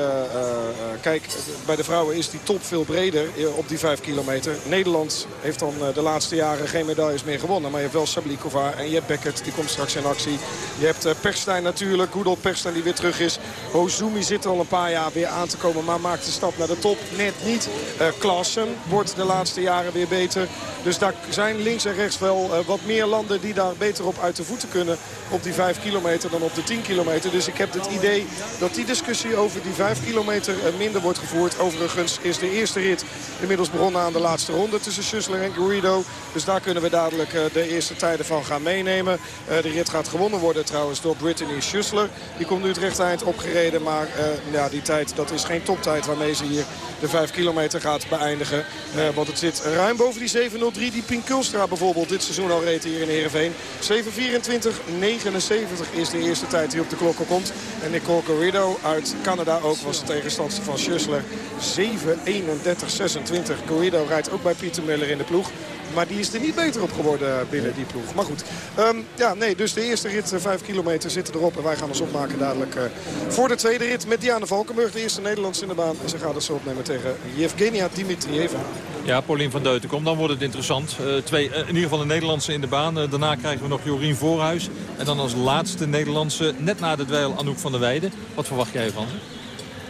kijk, bij de vrouwen is die top veel breder op die 5 kilometer. Nederland heeft dan de laatste jaren geen medailles meer gewonnen. Maar je hebt wel Sablikova en je hebt Beckert, die komt straks in actie. Je hebt Perstijn natuurlijk, Goedel Perstijn die weer terug is. Hozumi zit er al een paar jaar weer aan te komen, maar maakt de stap naar de top net niet. Klassen wordt de laatste jaren weer beter. Dus daar zijn links en rechts wel wat meer landen die daar beter op uit de voeten kunnen op die 5 kilometer dan op de 10 kilometer. Dus ik heb het idee dat die discussie over die 5 kilometer minder wordt gevoerd. Overigens is de eerste rit inmiddels begonnen aan de laatste ronde tussen Schussler en Guido. Dus daar kunnen we dadelijk de eerste tijden van gaan meenemen. De rit gaat gewonnen worden trouwens door Brittany Schussler. Die komt nu het rechte eind opgereden. Maar ja, die tijd dat is geen toptijd waarmee ze hier de 5 kilometer gaat beëindigen. Want het zit ruim boven die 7.03 die Pien Kulstra bijvoorbeeld dit seizoen al reed hier in Heerenveen. 7.24, 79 is de eerste tijd die op de klokken komt. En Nicole Corrido uit Canada ook was de tegenstander van Schussler. 7.31.26. Corrido rijdt ook bij Pieter Muller in de ploeg. Maar die is er niet beter op geworden binnen die ploeg. Maar goed, um, ja, nee, dus de eerste rit, 5 kilometer, zitten erop. En wij gaan ons opmaken dadelijk uh, voor de tweede rit met Diana Valkenburg. De eerste Nederlands in de baan. En ze gaat het zo opnemen tegen Yevgenia Dimitrieva. Ja, Paulien van Deutenkom, dan wordt het interessant. Uh, twee, uh, in ieder geval de Nederlandse in de baan. daarna krijgen we nog Jorien Voorhuis. En dan als laatste Nederlandse, net na de dweil, Anouk van der Weijden. Wat verwacht jij van ze?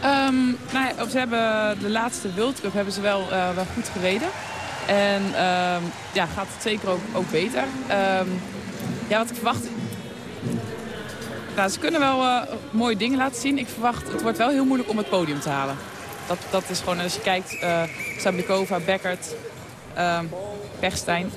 Um, nou ja, ze hebben de laatste World Cup hebben ze wel, wel goed gereden. En um, ja, gaat het zeker ook, ook beter. Um, ja, wat ik verwacht... Nou, ze kunnen wel uh, mooie dingen laten zien. Ik verwacht, het wordt wel heel moeilijk om het podium te halen. Dat, dat is gewoon, als je kijkt, uh, Sablikova, Beckert, um, Pechstein.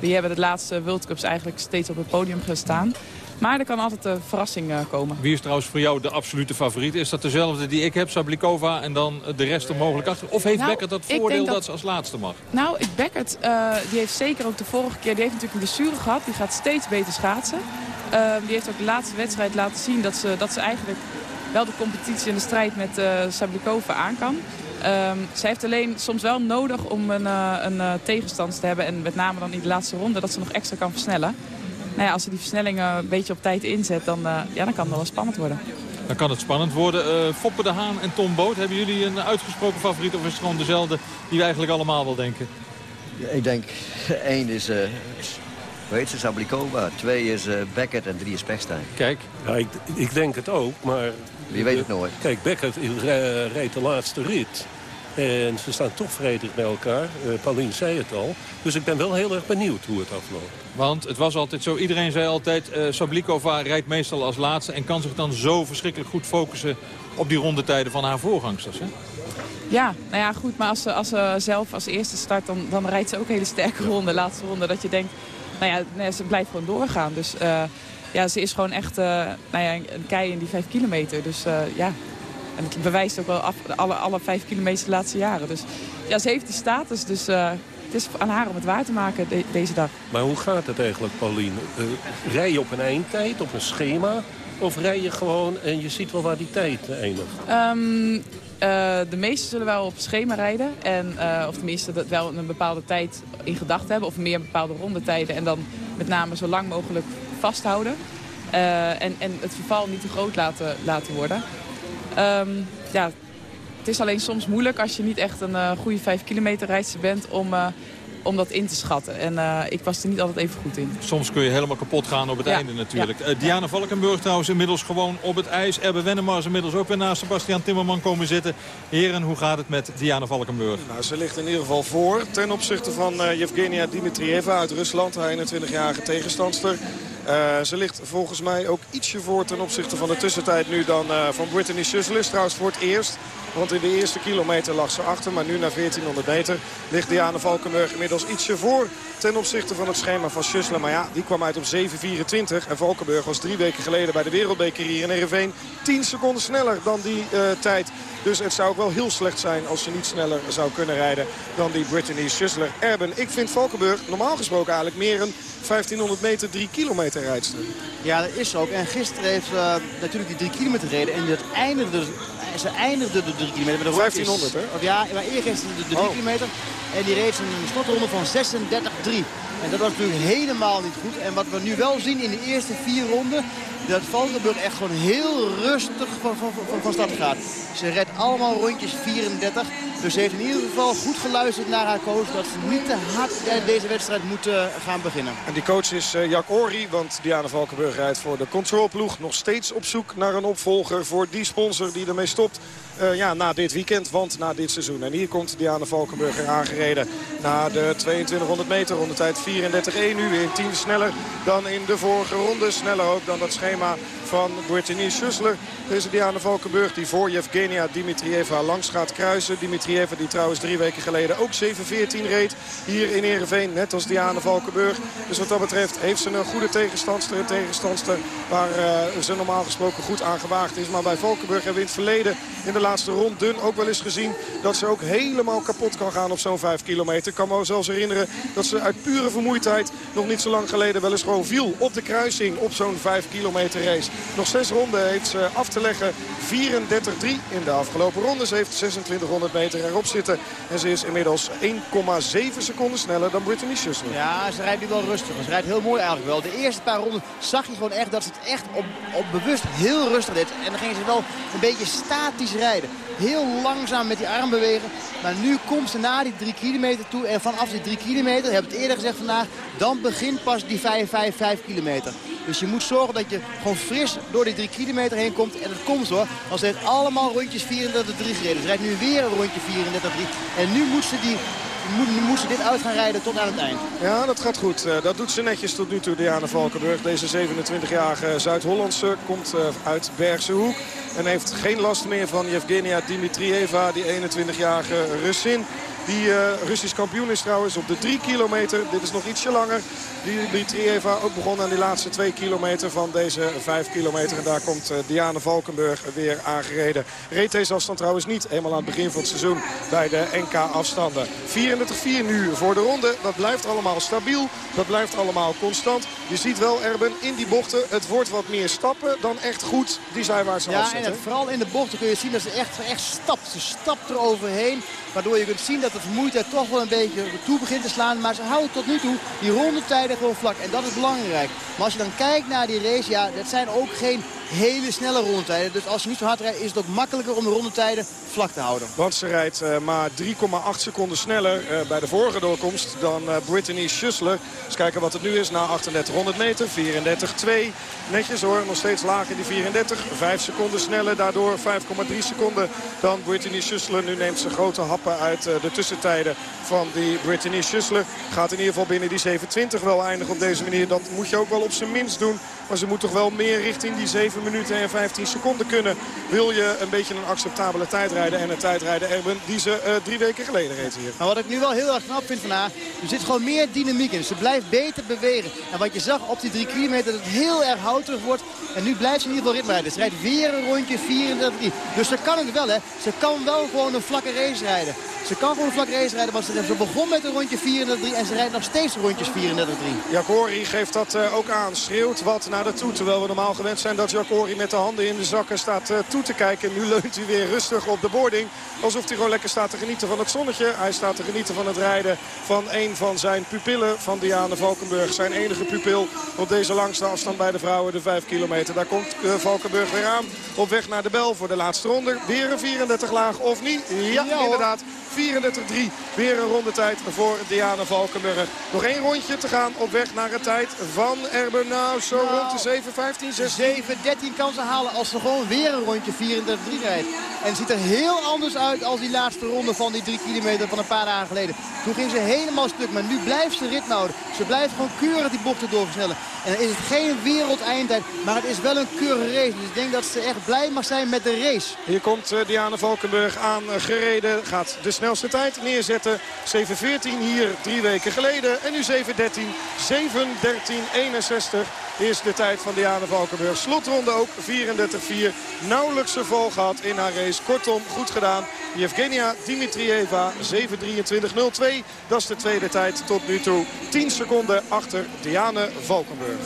Die hebben de laatste World Cups eigenlijk steeds op het podium gestaan. Maar er kan altijd een verrassing uh, komen. Wie is trouwens voor jou de absolute favoriet? Is dat dezelfde die ik heb, Sablikova, en dan de rest er mogelijk achter? Of heeft nou, Beckert dat voordeel dat... dat... ze als laatste mag? Nou, ik Beckert, uh, die heeft zeker ook de vorige keer... die heeft natuurlijk een blessure gehad. Die gaat steeds beter schaatsen. Uh, die heeft ook de laatste wedstrijd laten zien dat ze, dat ze eigenlijk wel de competitie en de strijd met uh, Sablikova aan kan. Um, ze heeft alleen soms wel nodig om een, uh, een uh, tegenstand te hebben. En met name dan in de laatste ronde dat ze nog extra kan versnellen. Nou ja, als ze die versnellingen een beetje op tijd inzet, dan, ja, dan kan het wel spannend worden. Dan kan het spannend worden. Uh, Foppe de Haan en Tom Boot, hebben jullie een uitgesproken favoriet of is het gewoon dezelfde die we eigenlijk allemaal wel denken? Ja, ik denk, één is uh, weet ze, Sablikova, twee is uh, Beckett en drie is Pechstein. Kijk. Ja, ik, ik denk het ook, maar... Je weet het nooit. Kijk, Beckett rijdt de laatste rit. En ze staan toch vredig bij elkaar. Uh, Pauline zei het al. Dus ik ben wel heel erg benieuwd hoe het afloopt. Want het was altijd zo, iedereen zei altijd... Uh, Sablikova rijdt meestal als laatste... en kan zich dan zo verschrikkelijk goed focussen op die rondetijden van haar voorgangsters. Hè? Ja, nou ja, goed. Maar als ze, als ze zelf als eerste start, dan, dan rijdt ze ook hele sterke ronde. laatste ronde, dat je denkt, nou ja, nee, ze blijft gewoon doorgaan. Dus uh, ja, ze is gewoon echt uh, nou ja, een kei in die vijf kilometer. Dus ja, en het bewijst ook wel af, alle, alle vijf kilometer de laatste jaren. Dus ja, ze heeft die status, dus uh, het is aan haar om het waar te maken de, deze dag. Maar hoe gaat het eigenlijk, Pauline? Uh, rij je op een eindtijd, op een schema? Of rij je gewoon en je ziet wel waar die tijd eindigt? Um, uh, de meesten zullen wel op schema rijden. En, uh, of tenminste dat wel een bepaalde tijd in gedachten hebben. Of meer bepaalde rondetijden. En dan met name zo lang mogelijk vasthouden. Uh, en, en het verval niet te groot laten, laten worden. Um, ja, het is alleen soms moeilijk als je niet echt een uh, goede 5 kilometer rijdster bent om, uh, om dat in te schatten. En uh, ik was er niet altijd even goed in. Soms kun je helemaal kapot gaan op het ja. einde natuurlijk. Ja. Diana Valkenburg trouwens inmiddels gewoon op het ijs. Erbe Wennemars inmiddels ook weer naast Sebastian Timmerman komen zitten. Heren, hoe gaat het met Diana Valkenburg? Nou, ze ligt in ieder geval voor ten opzichte van Yevgenia Dimitrieva uit Rusland. Haar 21-jarige tegenstandster. Uh, ze ligt volgens mij ook ietsje voor ten opzichte van de tussentijd nu dan uh, van Brittany Schussler. Trouwens voor het eerst. Want in de eerste kilometer lag ze achter. Maar nu na 1400 meter ligt Diana Valkenburg inmiddels ietsje voor ten opzichte van het schema van Schussler. Maar ja, die kwam uit op 7.24. En Valkenburg was drie weken geleden bij de Wereldbeker hier in Ereveen 10 seconden sneller dan die uh, tijd. Dus het zou ook wel heel slecht zijn als ze niet sneller zou kunnen rijden dan die Brittany Schussler. Erben, ik vind Valkenburg normaal gesproken eigenlijk meer een 1500 meter 3 kilometer rijdster. Ja, dat is ook. En gisteren heeft uh, natuurlijk die 3 kilometer gereden. En dat eindigde, ze eindigde de 3 kilometer. Met de 1500 hè? Of ja, maar eergisteren de 3 oh. kilometer. En die reed een slotronde van 36-3. En dat was natuurlijk helemaal niet goed. En wat we nu wel zien in de eerste vier ronden... dat Valkenburg echt gewoon heel rustig van, van, van, van start gaat. Ze redt allemaal rondjes 34. Dus ze heeft in ieder geval goed geluisterd naar haar coach... dat ze niet te hard deze wedstrijd moeten gaan beginnen. En die coach is uh, Jack Ori, want Diana Valkenburg rijdt voor de controlploeg. Nog steeds op zoek naar een opvolger voor die sponsor die ermee stopt. Uh, ja, na dit weekend, want na dit seizoen. En hier komt Diana Valkenburg er aangereden. Na de 2200 meter, rondetijd 34-1 nu. Weer 10 sneller dan in de vorige ronde. Sneller ook dan dat schema van Brittany Schussler. Deze Diana Valkenburg die voor Yevgenia Dimitrieva langs gaat kruisen. Dimitrieva die trouwens drie weken geleden ook 7-14 reed. Hier in Ereveen, net als Diana Valkenburg. Dus wat dat betreft heeft ze een goede tegenstandster. Een tegenstandster waar uh, ze normaal gesproken goed aan gewaagd is. Maar bij Valkenburg hebben we in het verleden in de laatste rond dun ook wel eens gezien... dat ze ook helemaal kapot kan gaan op zo'n 5 kilometer. Ik kan me zelfs herinneren dat ze uit pure vermoeidheid... nog niet zo lang geleden wel eens gewoon viel op de kruising op zo'n 5 kilometer race. Nog zes ronden heeft ze af te leggen. 34-3 in de afgelopen ronde. Ze heeft 2600 meter erop zitten. En ze is inmiddels 1,7 seconden sneller dan Brittany Schussler. Ja, ze rijdt nu wel rustig. Ze rijdt heel mooi eigenlijk wel. De eerste paar ronden zag je gewoon echt dat ze het echt op, op bewust heel rustig deed. En dan ging ze wel een beetje statisch rijden. Heel langzaam met die arm bewegen. Maar nu komt ze na die 3 kilometer toe. En vanaf die 3 kilometer, heb ik het eerder gezegd vandaag... dan begint pas die 5, 5, 5 kilometer. Dus je moet zorgen dat je gewoon fris door die 3 kilometer heen komt. En dat komt hoor. Want ze heeft allemaal rondjes 34-3 gereden. Ze rijdt nu weer een rondje 34-3. En nu moet ze die moet, ze dit uit gaan rijden tot aan het eind. Ja, dat gaat goed. Uh, dat doet ze netjes tot nu toe, Diana Valkenburg. Deze 27-jarige Zuid-Hollandse komt uh, uit Bergse Hoek. En heeft geen last meer van Yevgenia Dimitrieva, die 21-jarige Russin. Die uh, Russisch kampioen is trouwens op de 3 kilometer. Dit is nog ietsje langer. Dimitrieva ook begonnen aan die laatste 2 kilometer van deze 5 kilometer. En daar komt uh, Diane Valkenburg weer aangereden. Reed deze afstand trouwens niet. Eenmaal aan het begin van het seizoen bij de NK-afstanden. 34-4 nu voor de ronde. Dat blijft allemaal stabiel. Dat blijft allemaal constant. Je ziet wel, Erben, in die bochten. Het wordt wat meer stappen dan echt goed die zijwaartse ja, afzet. Ja, en het, vooral in de bochten kun je zien dat ze echt, echt stapt. Ze stapt er overheen. Waardoor je kunt zien dat de vermoeidheid toch wel een beetje toe begint te slaan. Maar ze houden tot nu toe die rondetijden gewoon vlak. En dat is belangrijk. Maar als je dan kijkt naar die race, ja, dat zijn ook geen hele snelle rondetijden. Dus als je niet zo hard rijdt, is het ook makkelijker om de rondetijden vlak te houden. Want ze rijdt uh, maar 3,8 seconden sneller uh, bij de vorige doorkomst dan uh, Brittany Schussler. Dus kijken wat het nu is na 3800 meter. 34,2. Netjes hoor, nog steeds laag in die 34. 5 seconden sneller, daardoor 5,3 seconden dan Brittany Schussler. Nu neemt ze grote happen uit de tussentijden van die Brittany Schussler. Gaat in ieder geval binnen die 27 wel eindigen op deze manier. Dat moet je ook wel op zijn minst doen. Maar ze moet toch wel meer richting die 7 minuten en 15 seconden kunnen. Wil je een beetje een acceptabele tijd rijden. En een tijd rijden die ze uh, drie weken geleden reed hier. Maar wat ik nu wel heel erg knap vind van haar. Er zit gewoon meer dynamiek in. Ze blijft beter bewegen. En wat je zag op die 3 kilometer dat het heel erg houterig wordt. En nu blijft ze in ieder geval ritme rijden. Ze rijdt weer een rondje 34 Dus ze kan het wel hè. Ze kan wel gewoon een vlakke race rijden. Ze kan gewoon vlakke race rijden. Want ze, begon met een rondje 34 en ze rijdt nog steeds rondjes 34 Jacori geeft dat uh, ook aan. Schreeuwt wat naar de toe. Terwijl we normaal gewend zijn dat Jacori met de handen in de zakken staat uh, toe te kijken. Nu leunt hij weer rustig op de boarding. Alsof hij gewoon lekker staat te genieten van het zonnetje. Hij staat te genieten van het rijden van een van zijn pupillen. Van Diane Valkenburg. Zijn enige pupil op deze langste afstand bij de vrouwen. De 5 kilometer. Daar komt uh, Valkenburg weer aan. Op weg naar de bel voor de laatste ronde. Weer een 34 laag of niet? Ja, ja inderdaad. 34-3. Weer een rondetijd voor Diana Valkenburg. Nog één rondje te gaan op weg naar een tijd van Erben. Nou, zo nou, rond de 7-15, 7-13 kan ze halen als ze gewoon weer een rondje 34-3 rijdt. En het ziet er heel anders uit als die laatste ronde van die 3 kilometer van een paar dagen geleden. Toen ging ze helemaal stuk, maar nu blijft ze ritme houden. Ze blijft gewoon keurig die bochten doorversnellen. En dan is het geen wereldeindtijd, maar het is wel een keurige race. Dus ik denk dat ze echt blij mag zijn met de race. Hier komt uh, Diana Valkenburg aan uh, gereden. Gaat de snelste tijd neerzetten. 7.14 hier drie weken geleden. En nu 7.13. 7.13.61 is de tijd van Diana Valkenburg. Slotronde ook 34-4. Nauwelijks een val gehad in haar race. Kortom, goed gedaan. Yevgenia Dimitrieva 7.23.02. Dat is de tweede tijd tot nu toe. 10 seconden achter Diane Valkenburg.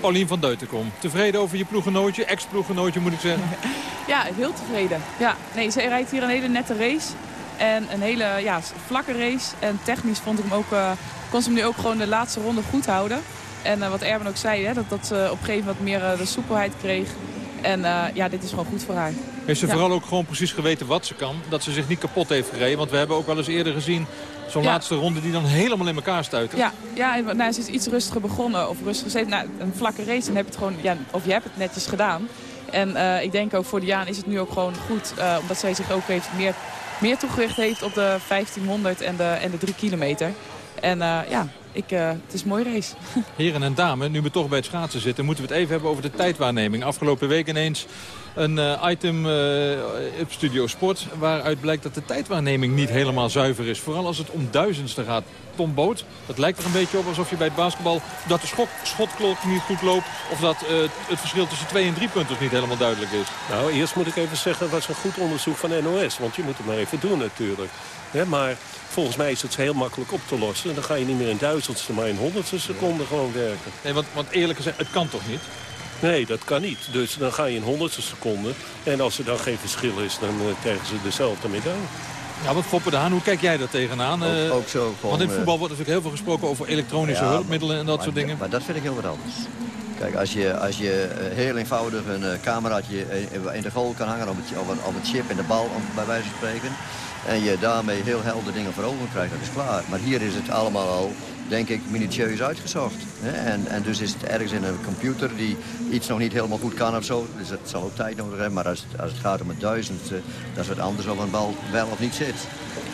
Paulien van Deutenkom, tevreden over je ploegenootje, ex-ploegenootje moet ik zeggen? Ja, heel tevreden. Ja, nee, ze rijdt hier een hele nette race. En een hele ja, vlakke race. En technisch vond ik hem ook, uh, kon ze hem nu ook gewoon de laatste ronde goed houden. En uh, wat Erwin ook zei, hè, dat, dat ze op een gegeven moment meer uh, de soepelheid kreeg. En ja, dit is gewoon goed voor haar. Heeft ze vooral ook gewoon precies geweten wat ze kan? Dat ze zich niet kapot heeft gereden? Want we hebben ook wel eens eerder gezien zo'n laatste ronde die dan helemaal in elkaar stuit. Ja, ja nou, ze is iets rustiger begonnen of rustiger gezeten. Nou, een vlakke race, dan heb je het gewoon, ja, of je hebt het netjes gedaan. En uh, ik denk ook voor Diaan is het nu ook gewoon goed. Uh, omdat zij zich ook heeft meer, meer toegericht heeft op de 1500 en de, en de 3 kilometer. En uh, ja, ik, uh, het is een mooie race. Heren en dames, nu we toch bij het schaatsen zitten... moeten we het even hebben over de tijdwaarneming. Afgelopen week ineens een uh, item op Studio Sport... waaruit blijkt dat de tijdwaarneming niet helemaal zuiver is. Vooral als het om duizendste gaat. Tom Boot, dat lijkt er een beetje op alsof je bij het basketbal... dat de schot, schotklok niet goed loopt... of dat het verschil tussen twee en drie punten niet helemaal duidelijk is. Nou, eerst moet ik even zeggen, dat was een goed onderzoek van NOS. Want je moet het maar even doen natuurlijk. maar volgens mij is het heel makkelijk op te lossen. En dan ga je niet meer in duizendste, maar in honderdste seconde gewoon werken. Nee, want, want eerlijk gezegd, het kan toch niet? Nee, dat kan niet. Dus dan ga je in honderdste seconde. En als er dan geen verschil is, dan uh, krijgen ze dezelfde medaille. Ja, wat Foppe Daan, hoe kijk jij daar tegenaan? Ook, uh, ook zo. want in voetbal wordt natuurlijk heel veel gesproken over elektronische ja, hulpmiddelen en dat maar, soort dingen. Maar dat vind ik heel wat anders. Kijk, als je, als je heel eenvoudig een cameraatje in de goal kan hangen op het, op, een, op het chip in de bal, om, bij wijze van spreken. En je daarmee heel helder dingen voor ogen krijgt, dat is klaar. Maar hier is het allemaal al, denk ik, minutieus uitgezocht. En, en dus is het ergens in een computer die iets nog niet helemaal goed kan of zo. Dus dat zal ook tijd nodig hebben. Maar als, als het gaat om het duizendste, dat is het anders of een bal wel of niet zit.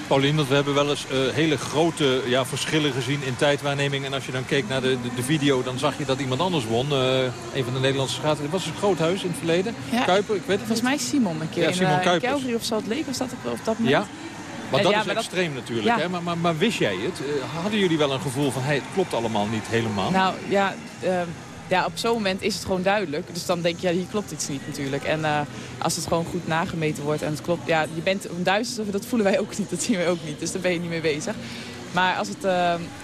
Paulien, want we hebben wel eens uh, hele grote ja, verschillen gezien in tijdwaarneming. En als je dan keek naar de, de, de video, dan zag je dat iemand anders won. Uh, een van de Nederlandse schaatsers. Het was een groot huis in het verleden. Ja. Kuiper, ik weet het Volgens mij Simon een keer. Ja, Simon in, uh, Kuipers. Calgary of Salt Lake was dat op, op dat moment. Ja. Maar dat ja, is maar extreem dat... natuurlijk. Ja. Hè? Maar, maar, maar, wist jij het? Uh, hadden jullie wel een gevoel van, hey, het klopt allemaal niet helemaal? Nou ja, uh, ja op zo'n moment is het gewoon duidelijk. Dus dan denk je, ja, hier klopt iets niet natuurlijk. En uh, als het gewoon goed nagemeten wordt en het klopt, ja, je bent een duizend, dat voelen wij ook niet, dat zien wij ook niet. Dus daar ben je niet mee bezig. Maar als het,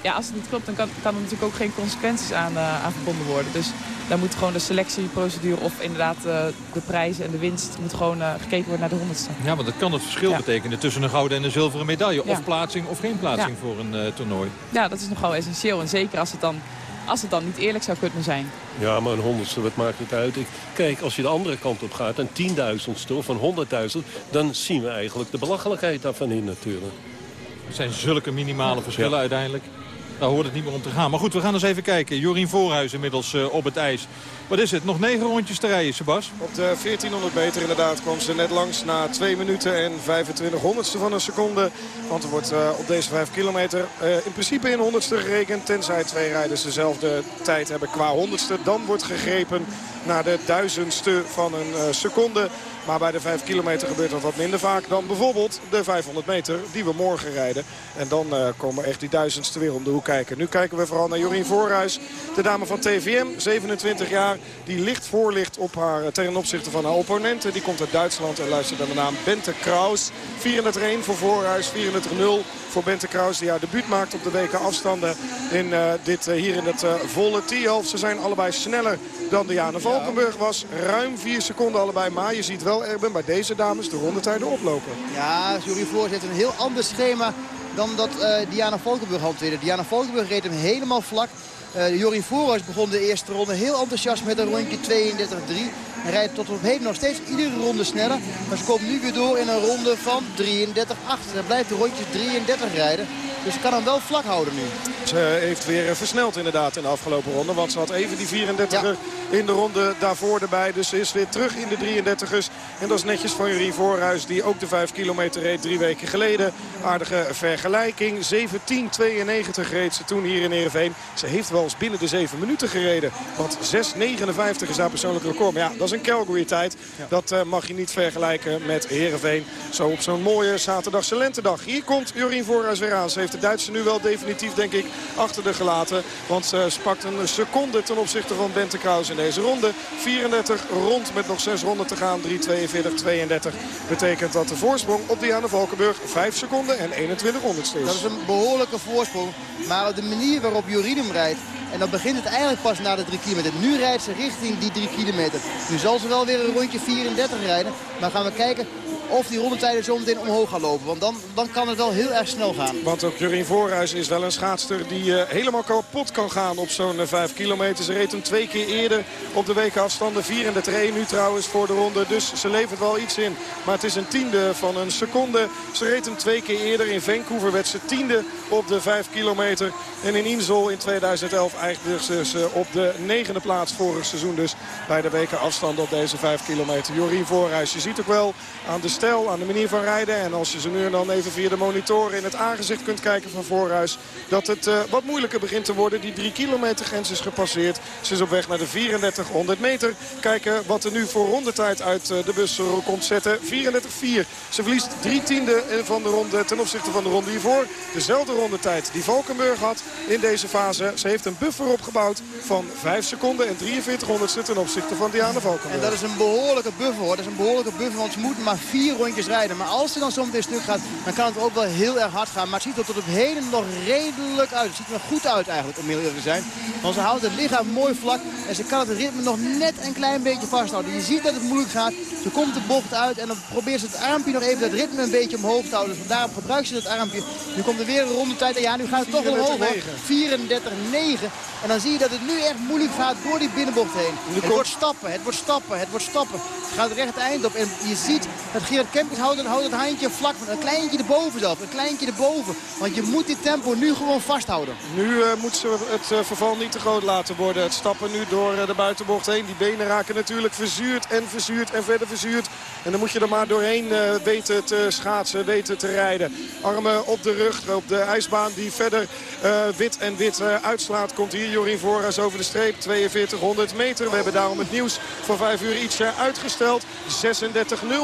ja, als het niet klopt, dan kan, kan er natuurlijk ook geen consequenties aan, aan verbonden worden. Dus dan moet gewoon de selectieprocedure of inderdaad uh, de prijzen en de winst moet gewoon uh, gekeken worden naar de honderdste. Ja, want dat kan het verschil ja. betekenen tussen een gouden en een zilveren medaille. Of plaatsing of geen plaatsing voor een uh, toernooi. Ja, dat is nogal essentieel. En zeker als het dan als het dan niet eerlijk zou kunnen zijn. Ja, maar een honderdste, wat maakt het uit? Ik, kijk, als je de andere kant op gaat, een tienduizendste of een honderdduizend... dan zien we eigenlijk de belachelijkheid daarvan in natuurlijk. Het zijn zulke minimale verschillen ja. uiteindelijk. Daar hoort het niet meer om te gaan. Maar goed, we gaan eens even kijken. Jorien Voorhuis inmiddels uh, op het ijs. Wat is het? Nog negen rondjes te rijden, Sebas? Op de 1400 meter inderdaad kwam ze net langs na 2 minuten en 25 honderdste van een seconde. Want er wordt uh, op deze 5 kilometer uh, in principe in honderdste gerekend. Tenzij twee rijders dezelfde tijd hebben qua honderdste. Dan wordt gegrepen naar de duizendste van een seconde. Maar bij de 5 kilometer gebeurt dat wat minder vaak dan bijvoorbeeld de 500 meter die we morgen rijden. En dan uh, komen echt die duizendste weer om de hoek kijken. Nu kijken we vooral naar Jorien Voorhuis. De dame van TVM, 27 jaar. Die licht voor ligt op haar, eh, ten opzichte van haar opponenten. Die komt uit Duitsland en luistert naar de naam Bente Kraus. 34-1 voor Voorhuis, 34-0 voor Bente Kraus. Die haar debuut maakt op de weken afstanden in, uh, dit, uh, hier in het uh, volle T-half. Ze zijn allebei sneller dan Diana Valkenburg was. Ruim 4 seconden allebei. Maar je ziet wel, Erben, bij deze dames de rondetijden oplopen. Ja, Jury Voor zet een heel ander schema dan dat Diana Valkenburg hanteerde. Diana Valkenburg reed hem helemaal vlak. Uh, Jorien Voorhuis begon de eerste ronde heel enthousiast met een rondje 32-3. Hij rijdt tot op heden nog steeds iedere ronde sneller. Maar ze komt nu weer door in een ronde van 33-8. Hij blijft de rondjes 33 rijden. Dus ze kan hem wel vlak houden nu. Ze heeft weer versneld inderdaad in de afgelopen ronde. Want ze had even die 34er ja. in de ronde daarvoor erbij. Dus ze is weer terug in de 33ers. En dat is netjes van Jorien Voorhuis. Die ook de 5 kilometer reed drie weken geleden. Aardige vergelijking. 17.92 reed ze toen hier in Ereveen. Ze heeft wel eens binnen de 7 minuten gereden. Want 6.59 is haar persoonlijk record. Maar ja, dat is een Calgary tijd. Dat uh, mag je niet vergelijken met Heerenveen. Zo op zo'n mooie zaterdagse lentedag. Hier komt Jorien Voorhuis weer aan. Ze heeft de nu wel definitief, denk ik, achter de gelaten. Want ze pakt een seconde ten opzichte van Bente Kraus in deze ronde. 34 rond met nog 6 ronden te gaan. 3.42, 32 betekent dat de voorsprong op Diana Valkenburg 5 seconden en 21 honderdste is. Dat is een behoorlijke voorsprong. Maar de manier waarop Jorien hem rijdt, en dan begint het eigenlijk pas na de 3 kilometer. Nu rijdt ze richting die 3 kilometer. Nu zal ze wel weer een rondje 34 rijden. Maar gaan we kijken of die rondetijden zo meteen omhoog gaan lopen. Want dan, dan kan het wel heel erg snel gaan. Want ook Jurien Voorhuis is wel een schaatster die uh, helemaal kapot kan gaan op zo'n uh, 5 kilometer. Ze reed hem twee keer eerder op de weken afstanden. 34 nu trouwens voor de ronde. Dus ze levert wel iets in. Maar het is een tiende van een seconde. Ze reed hem twee keer eerder. In Vancouver werd ze tiende op de 5 kilometer. En in Insel in 2011 eindigde ze op de negende plaats vorig seizoen. Dus bij de weken afstanden op deze 5 kilometer. Jorien Voorhuis, je ziet ook wel aan de stijl, aan de manier van rijden. En als je ze nu en dan even via de monitoren in het aangezicht kunt kijken van Voorhuis. Dat het uh, wat moeilijker begint te worden. Die 3 kilometer grens is gepasseerd. Ze is op weg naar de 3400 meter. Kijken wat er nu voor rondetijd uit uh, de bus komt zetten. 34-4. Ze verliest drie tiende van de ronde ten opzichte van de ronde hiervoor. Dezelfde rondetijd die Valkenburg had in deze fase. Ze heeft een buffer opgebouwd van 5 seconden en 43 honderdste ten opzichte van Diana Valkenburg. En dat is een behoorlijke buffer hoor. Dat is een behoorlijke buffer, want ze moeten maar vier rondjes rijden. Maar als ze dan zometeen stuk gaat, dan kan het ook wel heel erg hard gaan. Maar het ziet er tot op heden nog redelijk uit. Het ziet er goed uit eigenlijk, om heel eerlijk te zijn. Want ze houdt het lichaam mooi vlak en ze kan het ritme nog net een klein beetje vasthouden. Je ziet dat het moeilijk gaat. Ze komt de bocht uit en dan probeert ze het armpje nog even het ritme een beetje omhoog te houden. Dus daarom gebruikt ze het armpje. Nu komt er weer een rondetijd. En ja, nu gaat het toch wel omhoog hoor. 34-9. En dan zie je dat het nu echt moeilijk gaat door die binnenbocht heen. Het wordt stappen, het wordt stappen, het wordt stappen. Het gaat recht eind op. En je ziet dat Gerard Kempkes houdt, houdt het handje vlak van. Een kleintje erboven zelf, een kleintje erboven. Want je moet dit tempo nu gewoon vasthouden. Nu uh, moet ze het uh, verval niet te groot laten worden. Het stappen nu door uh, de buitenbocht heen. Die benen raken natuurlijk verzuurd en verzuurd en verder verzuurd. En dan moet je er maar doorheen weten te schaatsen, weten te rijden. Armen op de rug, op de ijsbaan die verder wit en wit uitslaat. Komt hier Jorien Voorhuis over de streep. 4200 meter. We hebben daarom het nieuws van 5 uur ietsje uitgesteld. 36-0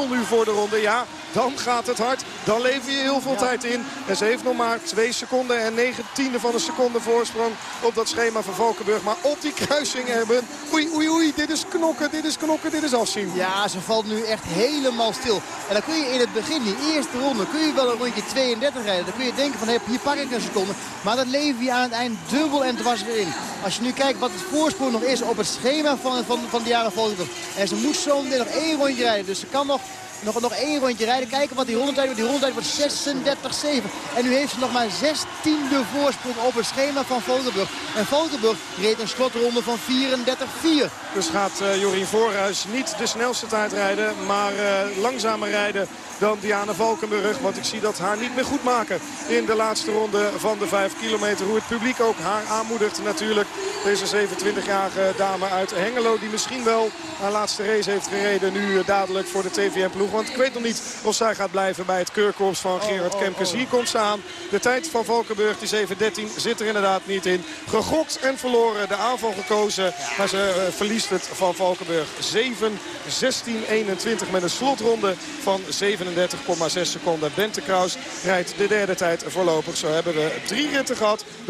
nu voor de Ja, dan gaat het hard. Dan lever je heel veel ja. tijd in. En ze heeft nog maar 2 seconden en 9 tiende van een seconde voorsprong op dat schema van Valkenburg. Maar op die kruising hebben. Oei, oei, oei. Dit is knokken, dit is knokken, dit is afzien. Ja, ze valt nu echt helemaal stil. En dan kun je in het begin, die eerste ronde, kun je wel een rondje 32 rijden. Dan kun je denken van, hey, hier pak ik een seconde. Maar dat lever je aan het eind dubbel en dwars weer in. Als je nu kijkt wat het voorsprong nog is op het schema van, van, van Diana Valkenburg. En ze moet zo meteen nog één rondje rijden. Dus ze kan nog nog, nog één rondje rijden. Kijken wat die rondetijd wordt. Die rondetijd wordt 36-7. En nu heeft ze nog maar 16e voorsprong op het schema van Vogelburg. En Vogelburg reed een slotronde van 34-4. Dus gaat uh, Jorien Voorhuis niet de snelste tijd rijden, maar uh, langzamer rijden dan Diana Valkenburg. Want ik zie dat haar niet meer goed maken in de laatste ronde van de 5 kilometer. Hoe het publiek ook haar aanmoedigt natuurlijk. Deze 27-jarige dame uit Hengelo die misschien wel haar laatste race heeft gereden. Nu uh, dadelijk voor de TVM-ploeg. Want ik weet nog niet of zij gaat blijven bij het keurkorps van Gerard Kemkes. Hier komt ze aan. De tijd van Valkenburg, die 7.13, zit er inderdaad niet in. Gegokt en verloren. De aanval gekozen. Maar ze uh, verliest het van Valkenburg. 7, 16, 21 met een slotronde van 37,6 seconden. Bente Kraus rijdt de derde tijd voorlopig. Zo hebben we drie ritten gehad.